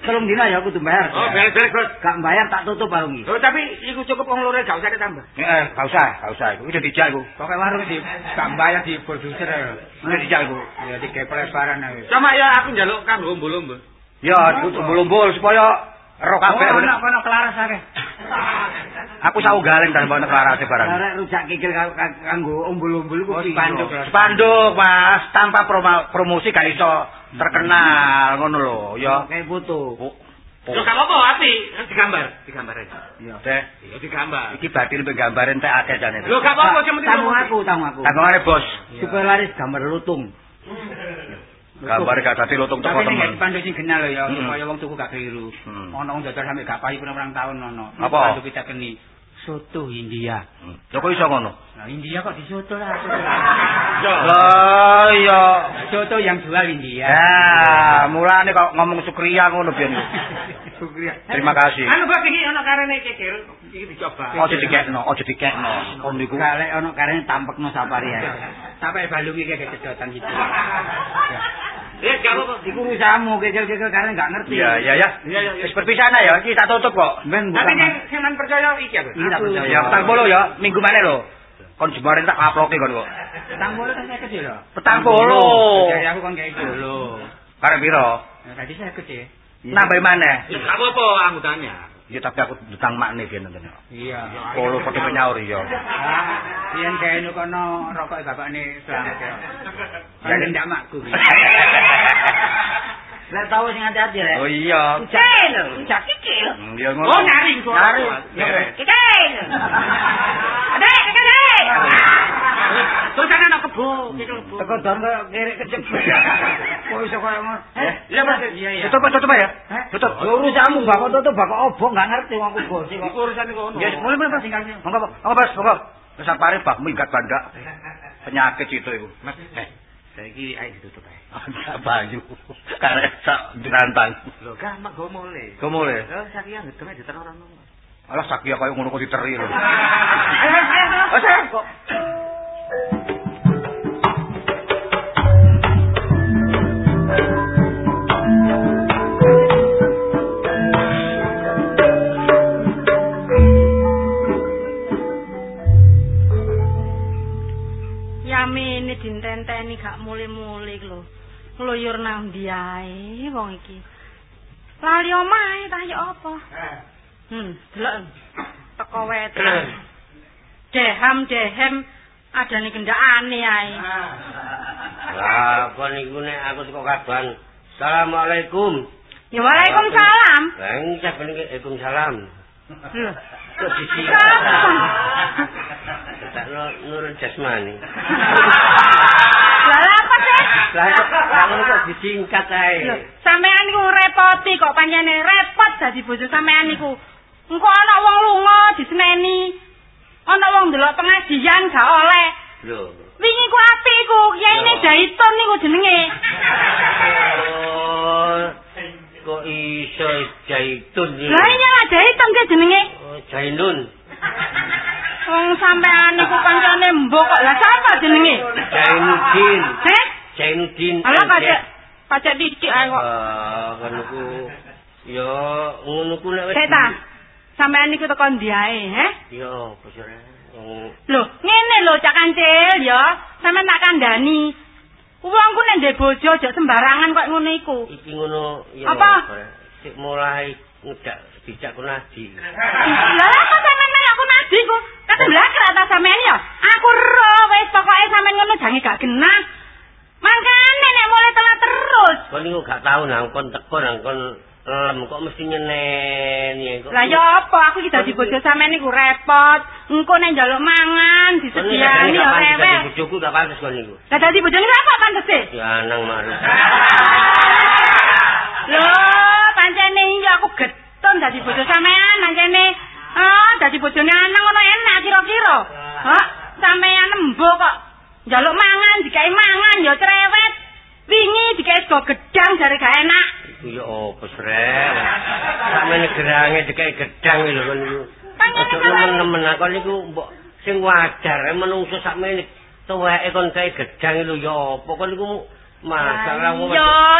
telung dina ya kudu bayar. Oh, beres-beres, Bos. Gak bayar tak tutup warung iki. Oh, tapi iku cukup wong loro gak usah ditambah. Eh, gak usah, gak usah. Iku udah dijak iku. Pokoknya warung di Kambaya di produser ya. Udah dijak iku. Ya di pelebaran aja. Sama ya aku njaluk kanggo lomba-lomba. Ya, umbul-umbul supaya roh kabeh. Oh, anak kono kelaras akeh. Aku sak ugalen ta mbok deklarasi barang. Arek rujak kikil ka- ka- kanggo umbul-umbul ku Oh, spanduk lho. Spanduk, Mas, tanpa promo- promosi gak iso terkenal ngono lho, ya. Kayak foto. Oh, Lho gak apa-apa, api. Digambar, digambar aja. Iya. Deh, Iya, digambar. iki badhe lebih gambarin teh akeh jane. Lho gak apa-apa, cuma Tamu aku, tamu aku. Tangongane bos. Supaya laris gambar lutung. Gambar gak dadi lutung teko Tapi temen. spanduk sing kenal ya, Hmm. supaya wong tuku gak keliru. Hmm. Ono wong dodol sampe gak payu pirang-pirang tahun ono. Apa? Spanduk kita keni soto India. Hmm. Lho kok iso ngono? Nah, India kok disoto lah. Lah iya. Soto yang jual India. Ya, mulane kok ngomong Sukriya ngono biyen. (laughs) Terima kasih. Anu bos iki ono karene kikil, iki dicoba. Ojo dikekno, ojo dikekno. Kon niku. Galek ono karene tampekno safari ae. Sampai balung iki kayak kedotan gitu. (laughs) Gak apa-apa. Iku urusanmu kikil-kikil karene gak ngerti. Iya, iya ya. Iya, iya, iya. Wis berpisah ya, iki tak tutup kok. Ben Tapi sing sing percaya iki aku. Iya, percaya. Ya, petang polo ya, minggu mana lho. Kon jemare tak upload kon kok. Petang bolo kan saya kecil loh. Petang polo. Jadi aku kan kayak dulu. Karep piro? Tadi saya kecil. Nambah mana? Ya gak apa-apa anggotanya. Ya tapi aku dutang makne biyen nonton. Iya. Polo padha penyaur ya. Ah, kae nu kono rokok bapakne selamat ya. Ya, Kan ndak makku. Lek (laughs) tahu sing hati-hati rek. Oh iya. Rujak kikil. Hmm, Ya ngono. Oh, nari kok. Nari. Kikil. Adek, adek. Terus ana anak kebo, kebo. Teko don kok kiri kejebak. (laughs) Kok iso koyo ngono? Eh, Iya, Mas. Iya, iya. Tutup tutup ya. Tutup. Lho urusanmu bakal tutup bakal obong gak ngerti wong aku bos kok. Iku urusan kono. Ya, mulai mulai Mas tinggal. Monggo, monggo Mas, monggo. Wis sapare bak minggat banda. Penyakit itu iku. Mas, eh, saiki ae ditutup ae. Ada banyu. Karek sak dirantang. Lho, gampang go mulai. Kok mulai? Lho, saiki gedenge diterang orang ngono. Alah sakia kaya ngono kok diteri lho. Ayo, ayo, ayo. Eh, kok. Dintenteni gak muli-muli lho. Ngluyur nang ndi ae wong iki. Lali omahe ta ya apa? Hmm, delok. Teko wete. Deham dehem adane kendakane ae. Lah, apa niku nek aku teko kaban. Assalamualaikum. Ya Waalaikumsalam. Bang, cak niki Waalaikumsalam. Lho. Kok? Tak nurun jasmani. Lah apa sih? Lah kamu kok disingkat ae. Sampean niku repoti kok pancene repot dadi bojo sampean niku. Engko ana wong lunga diseneni. Ana wong ndelok pengajian gak oleh. Lho. Wingi ku api ku, yaine Yo. Jaitun niku jenenge. Oh, kok iso jaitun iki? Lah iya lah Jaitun ki jenenge. Jainun. Wong sampean niku kancane mbok kok. Lah sapa jenenge? Jainuddin. Heh? Jainuddin. Ala pacek pacek dicik ae kok. Ah, kan niku ya ngono ku nek wis. Sik ta. Sampean niku teko ndi ae, heh? Ya, bosore. Oh, Lho, ngene lho Cak Kancil ya. Sampeyan tak kandhani. Wong ku nek ndek bojo aja sembarangan kok ngono iku. iki ngono ya. Apa? Sik mulai ngedak dijak ku nadi. Lah apa sampeyan nanya aku nadi ku? Kata blakar atas sampeyan ya. Aku ro wis pokoke sampeyan ngono jange gak genah. Mangkane nek mulai telat terus. Kon niku gak tau nang kon teko nang kon lem kok mesti nyeneni kok. Lah ya apa aku iki dadi bojo sampeyan niku repot. Engko nek njaluk mangan Kon disediani ya pantes rewel. dadi bojoku gak pantes kon niku. Lah dadi bojone apa pantese? Ya nang marut. (laughs) Loh, pancene iya aku getun dadi bojo sampean, pancene ah dadi bojone anang ngono enak kira-kira. Hah, sampean embo kok njaluk mangan, dikai mangan ya cerewet. Wingi dikai sego gedang jare gak enak. Iku ya opo srek. Samene gerange dikai gedang lho kon niku. Ojo sampean- nemen-nemen aku niku mbok sing wajar menungso sakmene tuweke kon kae gedang lho ya opo kon niku masalah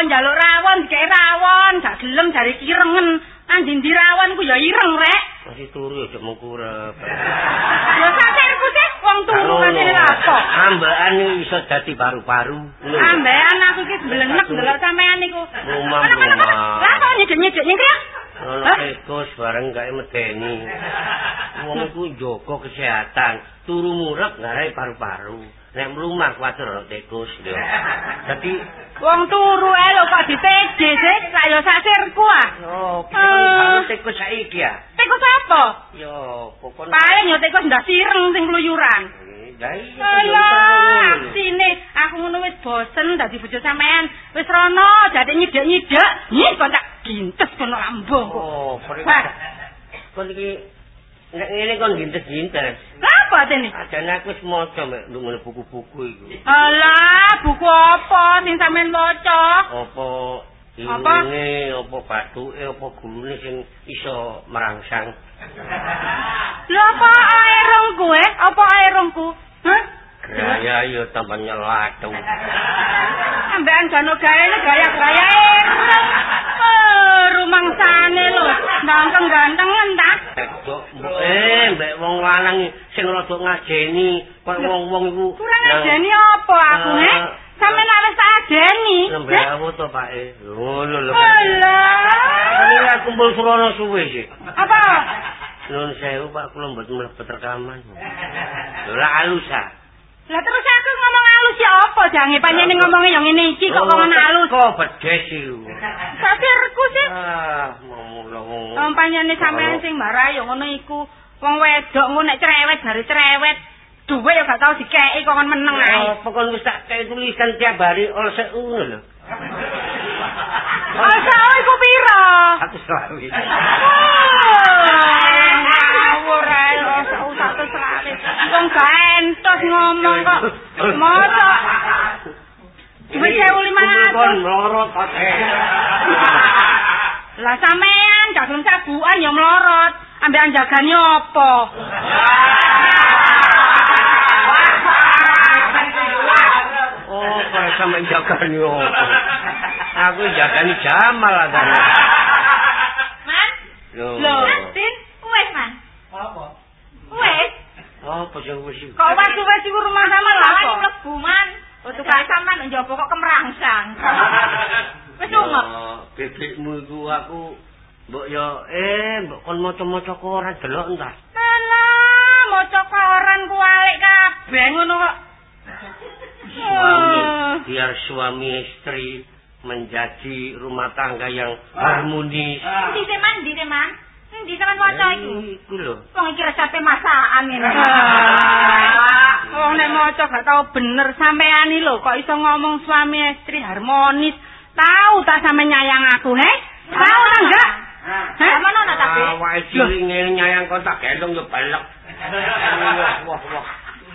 njaluk rawon dikai rawon, gak gelem jare kirengen. Anjing di rawon ku ya ireng rek. masih turu ya mengkurep. Ya kasirku sih wong turu kasir apa? Ambekan iki iso dadi paru-paru. Ambean aku iki belenek delok sampean niku. Rumah. Lah kok nyedek-nyedek nyengkir? Ono Hah? tikus bareng gawe medeni. Wong iku njaga kesehatan, turu murep ngarai paru-paru. Nek mlumah kuwatir ono tikus lho. Dadi Wong turu ae lho kok diteje sih, lah ya sak sirku ah. yo Eh. tikus saiki ya. Tikus apa? Yo pokon Paling ya tikus ndak sireng sing kluyuran. Ya iya. Alah, sini aku ngono wis bosen dadi bojo sampean. Wis rono jate nyidek-nyidek. Ih, kok tak gintes kono lambung kok. Oh. Wah. Kon iki nek ngene kon gintes-gintes. Lah apa tene? Ajane aku wis maca mek ndungone buku-buku iku. Alah, buku apa sing sampean maca? Apa Apa? ilmune, apa bathuke, apa gulune sing iso merangsang. Lho apa airungku eh? Apa airungku? Hah? Gaya yo tambah nyelatu. Ambekan gano gayane gaya-gaya ireng. Eh, rumangsane lho. Nangkeng gantengan ta? Eh, mbek wong lanang sing rada ngajeni, kok wong-wong iku Kurang ajeni apa aku, Eh, he? Sampe nak wis tak ajeni. Lembe aku to, Pak. eh. Ngono lho. Alah. Ini aku kumpul surono suwe sih. Apa? Nun sewu Pak, kula mboten mlebet rekaman. Lho lah alus ah. Lah terus aku ngomong halus ya apa jange panjene ngomongnya yang ngene iki kok ngomong halus. Kok bedes iku. Sakirku sih. Ah. Wong panjene sampean sing marah ya ngono iku. Wong wedok ngono nek cerewet dari cerewet. Duwe ya gak tau dikeki kok kon meneng ae. Oh, pokoknya wis tak kayak tulisan tiap hari oleh saya ngono lho. Oh, sao iku piro? Aku selawi. Ngawur ae lho, satu selawe. Wong gak entos ngomong kok. Mosok lima ratus. Kon melorot kate. (laughs) Lah sampean gak gelem sabuan ya mlorot. Ambekan jagane apa? Oh, kalau sampe jagani apa? Aku jagani Jamal agane. Man? Tin, wes man. Apa? Wes. Apa sing wis? Kok wes-wes iku rumah sama lha apa? mlebu man. Oh, tukang sampean njopo kok kemerangsang. Wis. Ya, Bebekmu iku aku mbok yo eh mbok kon maca-maca koran delok entar. Alah, maca koran ku alik kabeh ngono kok. Suami, Oh. biar suami istri menjadi rumah tangga yang harmonis. Ndi sih man, ndi sih man? Ndi sampean waca iku? Iku lho. Wong iki resepe masakan ngene. Wong nek maca gak tau bener sampean iki lho kok iso ngomong suami istri harmonis. Tahu tak sampe nyayang aku, he? Tahu ta enggak? Heh? Sama nono tapi. Awake cilik ngene nyayang kon tak gendong yo. Wah, wah.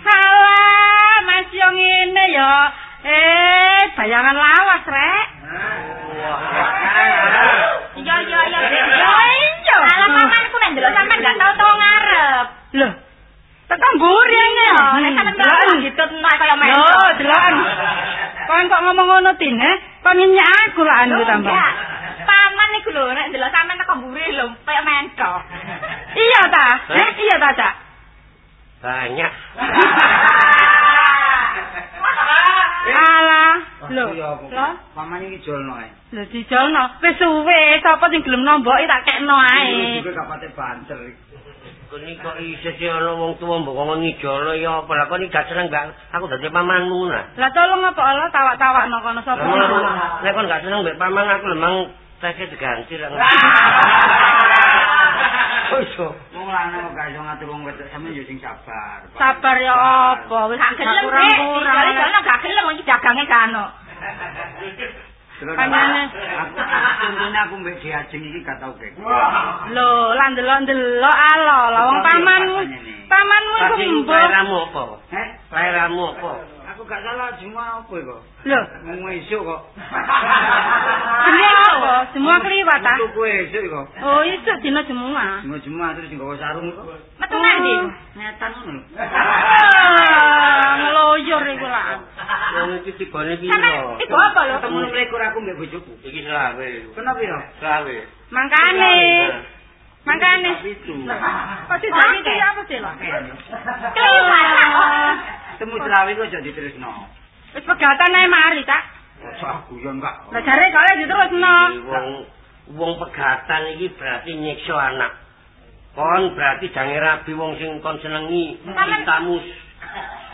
Salah, Mas yo ngene ya. Eh, bayangan lawas, Rek. Iya iya iya. Ya iya. Alah pamanku nek ndelok sampean gak tau tau ngarep. Loh. Tekan mburi ngene. Nek sampean ndelok ditutno kaya men. Yo, deloken. Kon kok ngomong ngono tin, he? Tambah. Enggak. Paman iku lho nek ndelok sampean teko mburi lho kaya menco. Iya ta? Eh, iya ta, Cak? Banyak. (laughs) Alah, lho. Lho, Paman iki jolno ae. lho dijolno. Wis suwe, sapa sing gelem nomboki tak kekno ae. Juga gak pate banter. Kene kok isih sih ana wong tuwa mbok ngomong ngijolo ya apa lah kok iki gak seneng gak aku dadi pamanmu nah. Lah tolong apa Allah tawak-tawakno kono sapa? Nek kon gak seneng mbek paman aku lemang teke diganti lah. Oh iso. Wong lanang kok gak iso ngatur wong wedok sampe yo sing sabar. Sabar ya apa? Wis Gak gelem gak gelem iki dagange ono. (laughs) Panjane. Contohnya aku mbek diajeng iki gak tau kek. Lho, lah ndelok-ndelok alo, wong pamanmu. Pamanmu iku Tapi mbok. lairamu apa? Heh, Lairamu apa? Gak salah semua apa kok. Lho, Ngomong esuk kok. semua apa? Semua kliwat ta? Metu kowe esuk kok. Oh, isuk dina semua. Jumlah-jumlah terus nggawa sarung kok. Metu nang ndi? Ngetan ngono. Ah, ngeloyor iku lah. Wong iki tibane piro? iku apa lho? Ketemu mlekur aku mbek bojoku. Iki selawe. Kenapa ya? Selawe. Mangkane. Mangkane. Kok didani ki apa sih lho? Temu selawe kok jadi terusno. Wis pegatan ae mari, Cak. Kok aku yo enggak. Lah jare kok diterusno. Iki Wong wong pegatan iki berarti nyiksa anak. Kon berarti jange rabi wong sing kon senengi. Tamu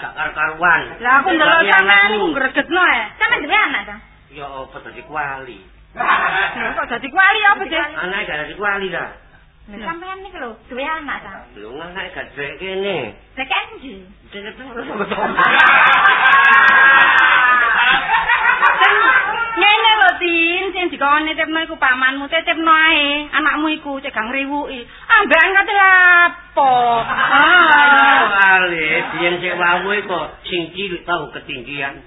gak kar-karuan. Lah aku ndelok sampean iku ngregedno e. Sampe duwe anak ta? Ya apa dadi kuali? Kok dadi kuali apa sih? Anake gak dadi kuali ta? Lah sampean niku lho duwe anak ta? Lho anake gak kene. Dekek ndi? Dene terus sama Ngene lho Tin, sing dikon nitipno iku pamanmu, titipno ae anakmu iku cek gak ngriwuki. Ambek angkat lapo. Ah. Ale, biyen sik wawu kok sing cilik tau ketinggian.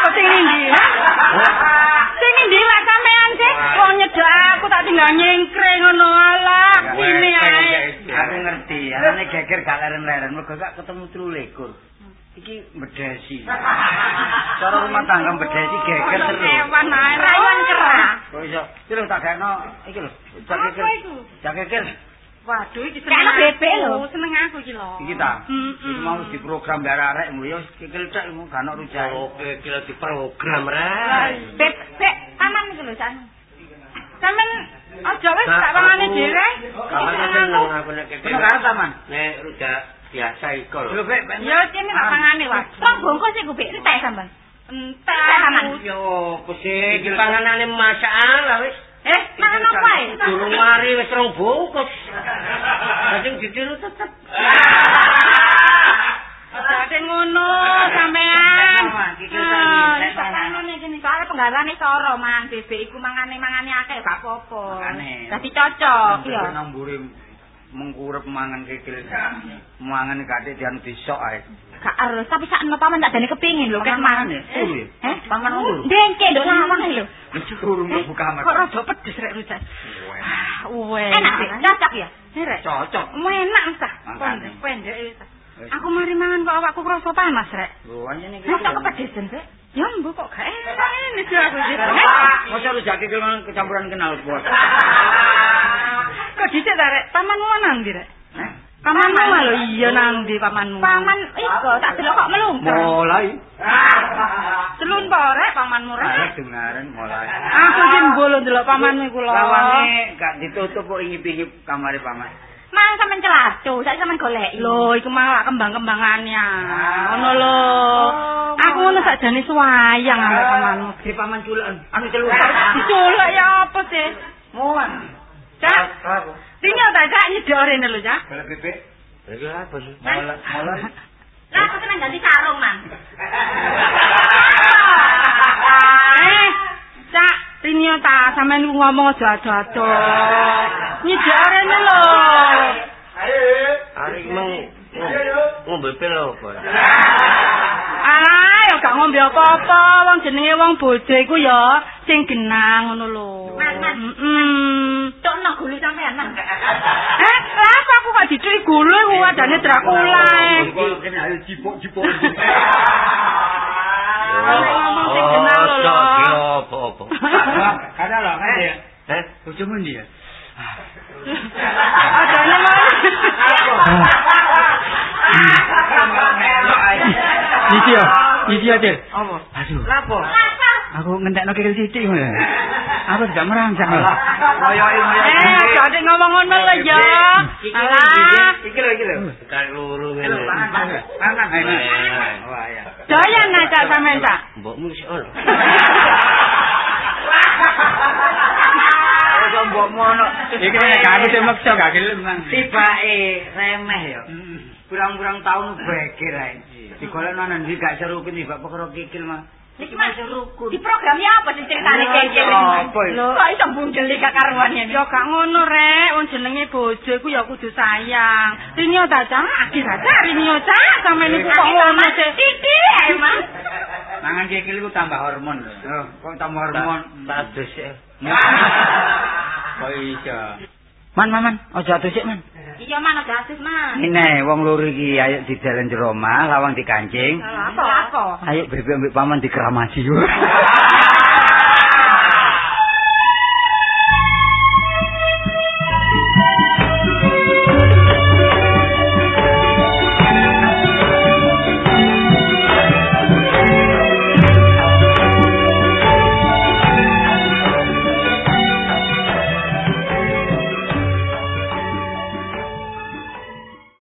Kok sing ndi? Kok nyedhak aku tak tinggal nyengkre ngono alah. Ini ae. Aku ngerti, anane geger gak leren-leren, mergo gak ketemu 13. Iki bedesi. (laughs) Cara rumah tangga bedesi geger terus. Kewan ae Rayuan cerah. Kok iso? Iki lho tak gakno, iki lho. Jak geger. Jak geger. Waduh iki Kayak anak bebek lho. Seneng aku iki lho. Iki ta. Mm, Iki mm. mau di program biar arek mu ya kikil mu gak ono rujak. Oke, kira di program ra. Beb, beb, paman niku lho jan. Sampeyan aja wis tak pangane dhewe. Kapan seneng aku nek karo taman. Rujak biasa iko lho. Ya kene tak pangane wae. Wong bungkus iku bek entek sampean. Entek Paman. Yo, pese iki panganane masalah wis. Eh, mangan apa ae? Durung mari wis rong bungkus. Sing ditiru tetep. (laughs) Dadi ngono sampean. Kene. Soale penggaweane soro man bebek iku mangane-mangane akeh gak apa-apa. Dadi cocok ya. Nang mburi mengkurep mangan kikil. Mangan gak dian disok ae. Gak harus, tapi sak enak paman tak dene kepingin lho kan mangan ya? Turu ya? Eh, Paman turu? Dengke lho lawang lho. Urung mlebu kamar. Kok rada pedes rek rujak. Ah, wes. Enak sih, cocok ya. Rek. Cocok. Enak wis ta. Wis. Aku mari mangan kok awakku krasa panas rek. Lho anjene iki. Masa kepedesan sih? Ya mbok kok gak enak ini sih aku sih. Masa rujak kikil mang kecampuran kenal pot. Kok dicek ta rek? Pamanmu nang ndi rek? Pamanmu mah lho iya nang ndi pamanmu? Paman iku tak delok kok melungker. Mulai. Celun po rek pamanmu rek. Arek dengaran mulai. Aku sih mbolo ndelok pamanmu iku lho. Lawange gak ditutup kok ingip-ingip kamare paman. Mang sampean celatu, sak sampean golek. Lho, iku malah kembang-kembangannya. Ngono lho. Oh, Aku ngono sakjane suwayang ambek pamanmu. Si paman culekan, anu celuk. Diculek ya apa sih? Muan. Cak, tinggal tak cak nyedok rene lho, Cak. Golek bebek. Iki apa sih? Molat, molat. Lah aku seneng ganti sarung, Mang. (laughs) Eh, Cak, tinggal ta sampean ngomong aja ado-ado. Nyedok rene lho. Arek meng ngombe pil apa? Ah, ya gak ngombe apa-apa, wong jenenge wong bojo iku ya sing genang ngono lho. Heeh. Tokno gulu sampean, Mang. Eh, apa aku kok diculik gulu iku adane Dracula. (laughs) lho. apa-apa. Kada lho, kan ya. Eh? Bojomu ndi ya? Adane Iki ya, iki ya, Cil. Apa? Aduh. Lapo? Aku ngentekno kikil ngono. Aku tidak merangsang Eh, aja ade ngomong ngono lho ya. Iki lho, iki lho. Kak luru ngene. pangan. Wah, ya. Doyan aja sampean tak. Mbokmu sik. (laughs) Ora mbokmu ono. Iki nek aku sing meksa gak gelem mang. Tibake remeh ya. Kurang-kurang tahun beger ae. Digolekno nang ndi gak seru ki tibak perkara kikil mah. Mas Di programnya apa sih ceritane kecil? Apa ya? Lho, kok iso bundel iki karuan ya. Ya gak ngono rek, wong jenenge bojo iku ya kudu sayang. Rinyo ta cak, akhir aja rinyo cak sampean iku kok ngono sih. Iki ae, Mas. Mangan kikil iku tambah hormon lho. Oh, kok tambah hormon. Tadus ya. (laughs) Kok iso? Man, man, man, aja atus sik, man. Iya, Mas, aja asis, Mas. Ini wong loro iki ayo di dalan jero omah, lawang dikancing. Apa? Apa? Ayo bebek ambek paman dikeramaji. (laughs)